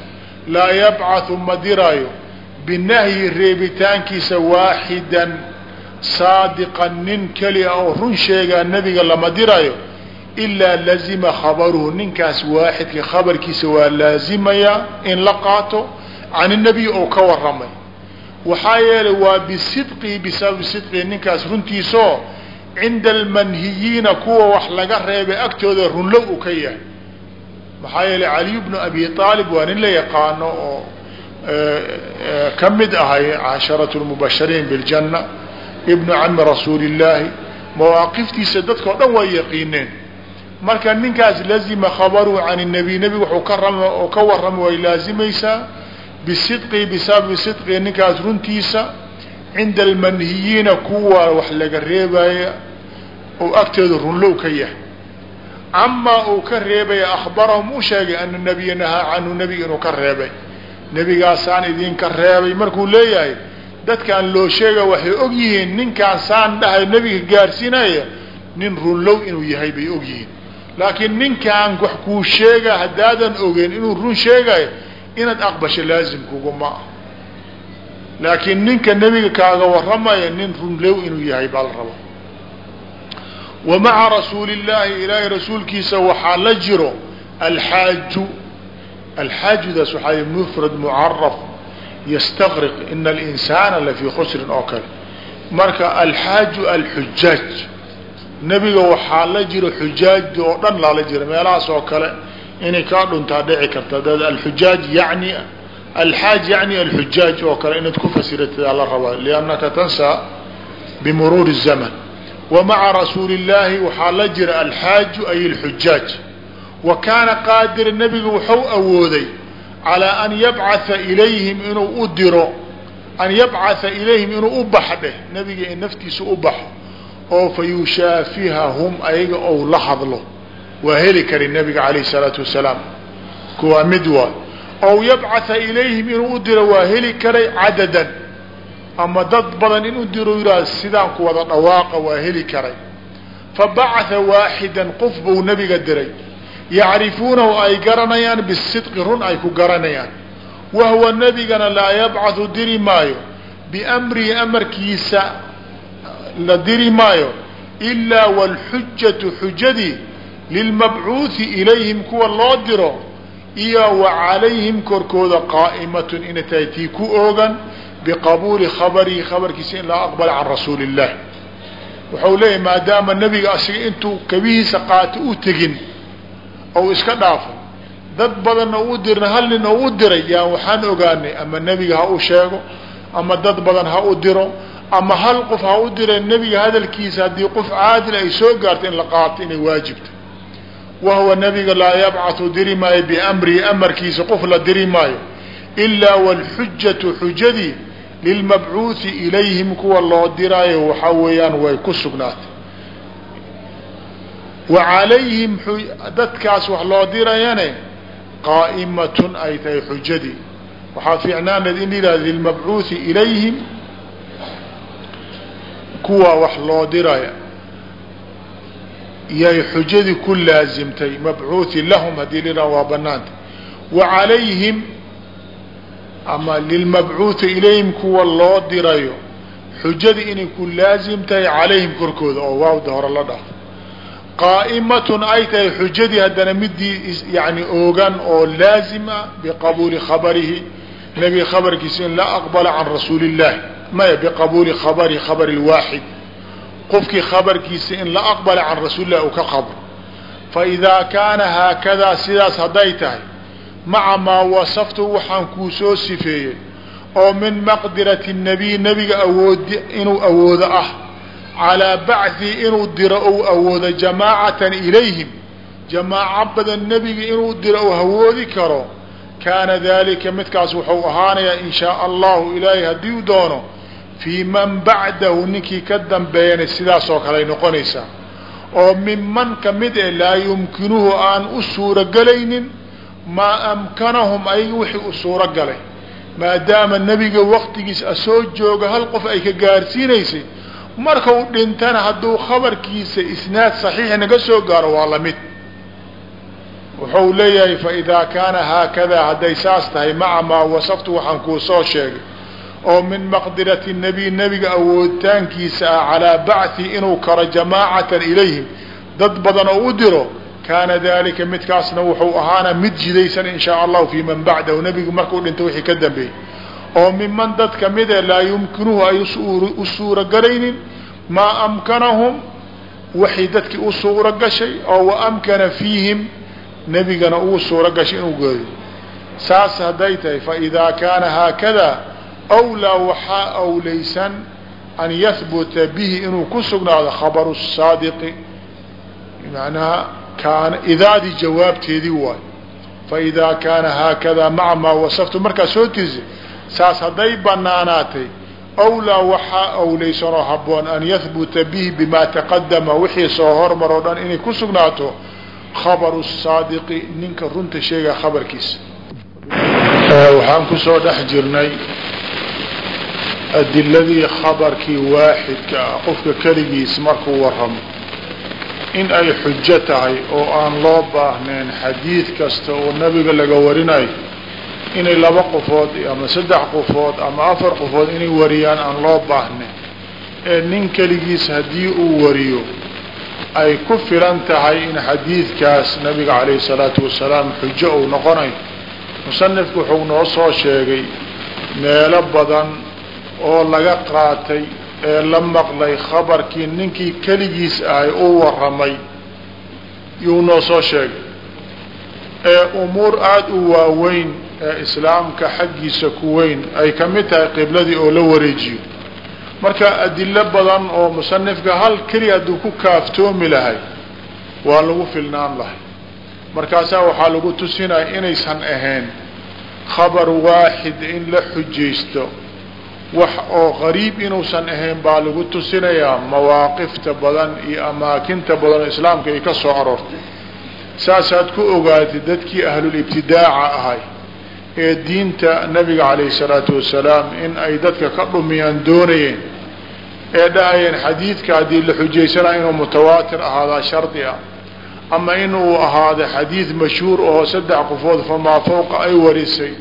laa yabcathu ma diraayo binahyi reebitaankiisa waaxidan saadiqan nin keli a oo run sheegaa nebiga lama dirayo ilaa lazima khabaruhu ninkaas waaxidka khabarkiisa waa laazimayaa in la qaato can inabiy oo ka waramay waxaa yeelay waa bisidqii bisababi sidqii ninkaas runtiisoo cinda almanhiyiina kuwa wax laga reebay agtooda runlow u ka yahay maxaa yeeley caliyu bnu abi aalib waa nin la yaqaano oo ka mid ahay casharat lmubashiriin biاljanna ibnu cami rasuuli illaahi mawaaqiftiisa dadkao dhan waa yaqiineen. Marka ninkaas lazima khabaruu can اnabiy nebiga wuu ka rama oo ka warrama way laazimaysaa. Bisidqi bisababi sidqi ninkaas runtiisa. Cinda almanhiyiina kuwa wax laga reebaya. Oo agteedu runlow ka yahay amaa uu ka reebaya akhbarahum u sheegay ana nabiya nahaa canhu nebiga inuu ka reebay. Nebigaasaan idinka reebay. Markuu leeyahay dadkaan loo sheega waxay og yihiin ninkaan saan dhahay nebiga gaarsiinaya nin runlow inuu yahay bay og yihiin. Laakiin ninkaan wax kuu sheega haddaadan ogeyn inuu run sheegayo inaad aqbasho laazimkuguma ah laakiin ninka nebiga kaaga warramaya nin runlow inuu yahay baa la rabaa wa maca rasuuli illaahi ilaahay rasuulkiisa waxaa la jiro alxaaju. Alxaajudaas waxaa mufrad mucaraf ystaqriq ina alinsaana lafii khusrin oo kale. Marka alxaaju alxujaaj nebiga waxaa la jiro xujaajda oo dhan lala jira meelahaas oo kale inay kaa dhuntaa dhici karta. Dad alxujaaj yani alxaaj yani alxujaaj oo kale inaad ku fasirata la rabaa. Liannaka tansaa bimuruuri الzaman wa maca rasuuli اllaahi waxaa la jira alxaaju ay alxujaaj. wa kaana qaadira nebiga wuxuu awooday calaa an yabcatha ilayhim inuu u diro an yabcatha ilayhim inuu u baxdhe nebiga in naftiisa u baxo oo fa ayaga ou la hadlo. Waa heli kari nebiga calayh isalaatu wasalaam. Kuwaa mid waay ow yabcatha ilayhim inuu u diro waa heli karay cadadan ama dad badan inuu diro yidhaha sidaan ku wada dhawaaqa waa heli karay. Fa bacatha waaxidan qof buu nebiga diray. Yacrifuunahu ay garanayaan bisidqi run ay ku garanayaan. Wahuwa nebigana laa yabcathu diri maayo. Biamrihi amarkiisa la diri maayo. Ilaa wاlxujatu xujadii lilmabcuuثi ilayhim kuwa loo diro iyo wa calayhim korkooda qaa'imatun inay tahay tii ku oogan biqabuuli khabarihi khabarkiisa in la aqbala can rasuuli illah wuxuu leeyahay maadaama nebiga asiga intuu kabihiisa qaata u tegin ou iska dhaafay dad badanna u dirna hal nin oo u diray yaan waxaan ogaanay ama nebiga ha u sheego ama dad badan ha u diro ama hal qof ha u dira nebiga hadalkiisa haddii qof caadil ay soo gaarto in la qaato inay waajibto wahuwa nebiga laa yabcathu diri maayo biamrihi amarkiisa qof la diri maayo ilaa wاlxujatu xujadii lilmabcuuhi ilayhim kuwa loo diraayo waxaa weeyaan way ku sugnaatay. Wa calayhim dadkaas wax loo dirayane qaa'imatun ay tahay xujadii waxaa fiicnaaned in yidhahda lilmabcuuhi ilayhim kuwa wax loo diraya. Yay xujadii ku laasimtay mabcuuhi lahum haddii la waa banaantay wa calayhim ama lilmabcuuثi ilayhim kuwa loo dirayo xujadii inay ku laazim tahay calayhim korkooda oo waawda hore la dhaafo qaa'imatun ay tahay xujadii haddana midii yani oogan oo laazima biqabuuli khabarihi. Nebiga khabarkiisa in la aqbala can rasuuli اllahi maya biqabuuli khabari khabari waaxid. Qofkii khabarkiisa in la aqbala can rasuuli lah uu ka qabo faidaa kaana haakadaa sidaas hadday tahay maca maa wasaftu waxaan kuu soo sifeeyey oo min maqdirati nabiy nebiga awoodi inuu awoodo ah. Calaa bacdii inuu diro ou awoodo jamaacatan ilayhim. Jamaaco badan nebiga inuu diro ou hawoodi karo. Kaana dalika midkaas wuxuu ahaanayaa in shaa allahu ilaahay haddii u doono fii man bacdahu ninkii ka dambeeyana sidaasoo kaley noqonaysaa. Oo minman ka mid e laa yumkinuhu aan u suurogelaynin maa amkanahum ayaga wixii u suuro galay. Maadaama nebiga waktigiis asoo jooga hal qof ay ka gaarsiinaysay markau dhintana hadduu khabarkiisa isnaad saxiix naga soo gaaro waa la mid wuxuu leeyahay faidaa kaana haakadaa hadday saas tahay maca maa wasaftu waxaan kuu soo sheegay oo min maqdirati nabiy nebiga awooditaankiisa ah calaa bachi inuu karo jamaacatan ilayhim dad badan oo u diro kaana dalika midkaasna wuxuu ahaana mid jidaysan in shaa allahu fii man bacdahu. Nebigu markuu dhinto wixii ka dambeeyey. Oo miman dad kamide laa yumkinuhu ay u suuragelaynin maa amkanahum waxay dadkii u suuro oo wa amkana fiihim nebigana uu suuro inuu geeyo saas hadday tahay faidaa kaana haakada awlaa waxaa awlaysan an yahbuta bihi inuu ku sugnaado khabaru saadiqi. Manaha kaana idaadii jawaabteedii waay faidaa kaana haakadaa maca maa wasaftu markaa soo tisi saas hadday banaanaatay awlaa waxaa awlaysanoo haboon an yahbuta bihi bimaa taqadama wixii soo hormar oo dhan inay ku sugnaato khabaru saadiqi ninka runta sheegaya khabarkiisa waxaan ku soo dhex jirnay adiladii khabarkii waaxidka ah qofka keligiis markuu waramo in ay xujo tahay oo aan loo baahnayn xadiid kasta oo nebiga laga warinayo inay laba qofood ama saddex qofood ama afar qofood inay wariyaan aan loo baahnayn ee nin keligiis haddii uu wariyo ay ku filan tahay in xadiidkaas nabiga calayhi salaatu wasalaam xujo uu noqonayo musanifku wuxuu noo soo sheegay meelo badan oo laga qaatay ee la maqlay khabarkii ninkii keligiis ahay u waramay yuu noo soo sheegay. Ee umuur aada u waaweyn ee islaamka xaggiisa ku weyn ay ka mid tahay qibladii oo la wareejiyo. Marka adilo badan oo musanifka hal keliya hadduu ku kaaftoomi lahay waa lagu filnaan lahay. Markaasaa waxaa lagu tusinaya inaysan ahayn khabar waaxid in la xujaysto wax oo qariib inuusan ahayn baa lagu tusinayaa mawaaqifta badan iyo amaakinta badan oo islaamka ay ka soo aroortay. Saasaad ku ogaatay dadkii ahlulibtidaaca ahay ee diinta nabiga calayhi salaatu wasalaam in ay dadka ka dhumiyaan doonayeen ee dhahayeen xadiidka haddii la xujaysanaa inuu mutawaatir ahaadaa shardi ah ama inuu ahaado xadiid mashhuur oo saddex qofood famaa fawqa ay warisay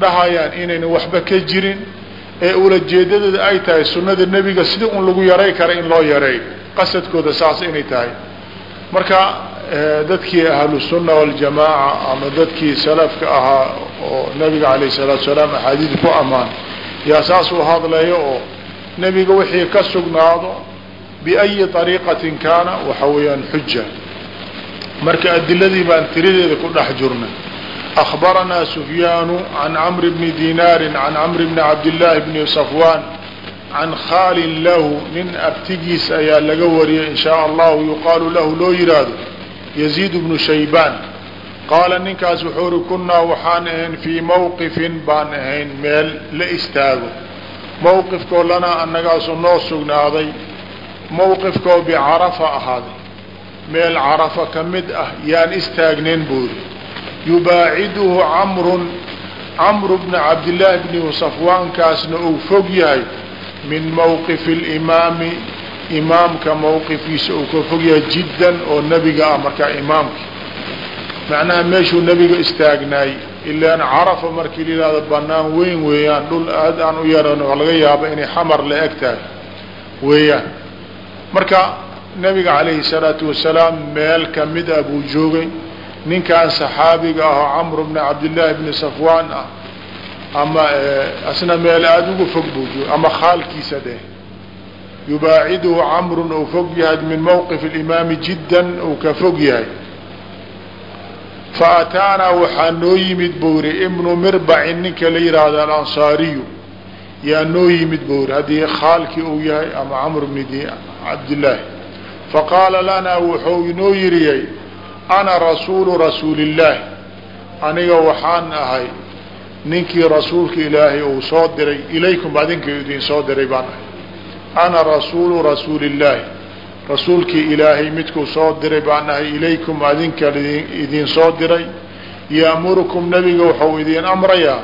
dhahayaan inayna waxba ka jirin ee ulajeedadeeda ay tahay sunnada nebiga sida un lagu yaray kara in loo yareey qasadkooda saas inay tahay. Marka dadkii ahlusunna waljamaaca ama dadkii salafka ahaa oo nabiga alayh salaatu salaam axaadiid ku ammaan yaa saas u hadlayo oo nebiga wixii ka sugnaado biayi ariiqatin kaana waxa weeyaan xuja marka adiladii baan tiradeeda ku dhex jirnay أخبرنا سفyان عن cمر بن ديناr عن cمر بن عبداللahi بن صفوان عن khاal lahu nin abtigiis ayaa laga wariyay in shاء الlahu yuqaalu lahu loo yihaahdo يزيد بن شhaybاn qaala ninkaas wuxuu uri kunaa waxaan ahayn fii mawqifin baan ahayn meel la istaago mawqifkoo lanaa annagaasu noo sugnaaday mawqifkoo bicarafa ahaaday meel carafa ka mid ah yaan istaagnayn buuri yubaaciduhu camrun camru bna cabdillaahi bni safwaankaasna uu fog yahay min mawqifi limaami imaamka mawqifkiisa uu ka fog yahay jiddan oo nebiga ah markaa imaamka macnaha meeshuu nebiga istaagnaay ilaan carafa markii la yihahdo banaan weyn weeyaan dhul aad aan u yaran oo laga yaabo inay xamar la eg tahay weeyaan. Marka nebiga calayhi salaatu wasalaam meel ka mid ah buu joogay ninkan saxaabiga ahoo camr bna cabdillaahi bni safwaan ah ama asna meel aada ugu fog buu jooga ama khaalkiisa dheh yubaaciduhu camrun uu fog yahay min mawqif اlimaami jiddan uu ka fog yahay. Faataanaa waxaa noo yimid buu yidhi ibnu mirbacin ninka la yidhaahdo alansaariyu. Yaa noo yimid buu yidhi haddii khaalkii uu yahay ama camr bni cabdillaahi faqaala lanaa wuxuu inoo yiriyay ana rasuulu rasuulillaahi aniga waxaan ahay ninkii rasuulka ilaahay uu soo diray ilaykum adinka idin soo diray baan ahay. Ana rasuulu rasuulillaahi rasuulkii ilaahay midkuu soo diray baan ahay ilaykum adinka idin soo diray. Yaamurukum nabiga wuxuu idin amrayaa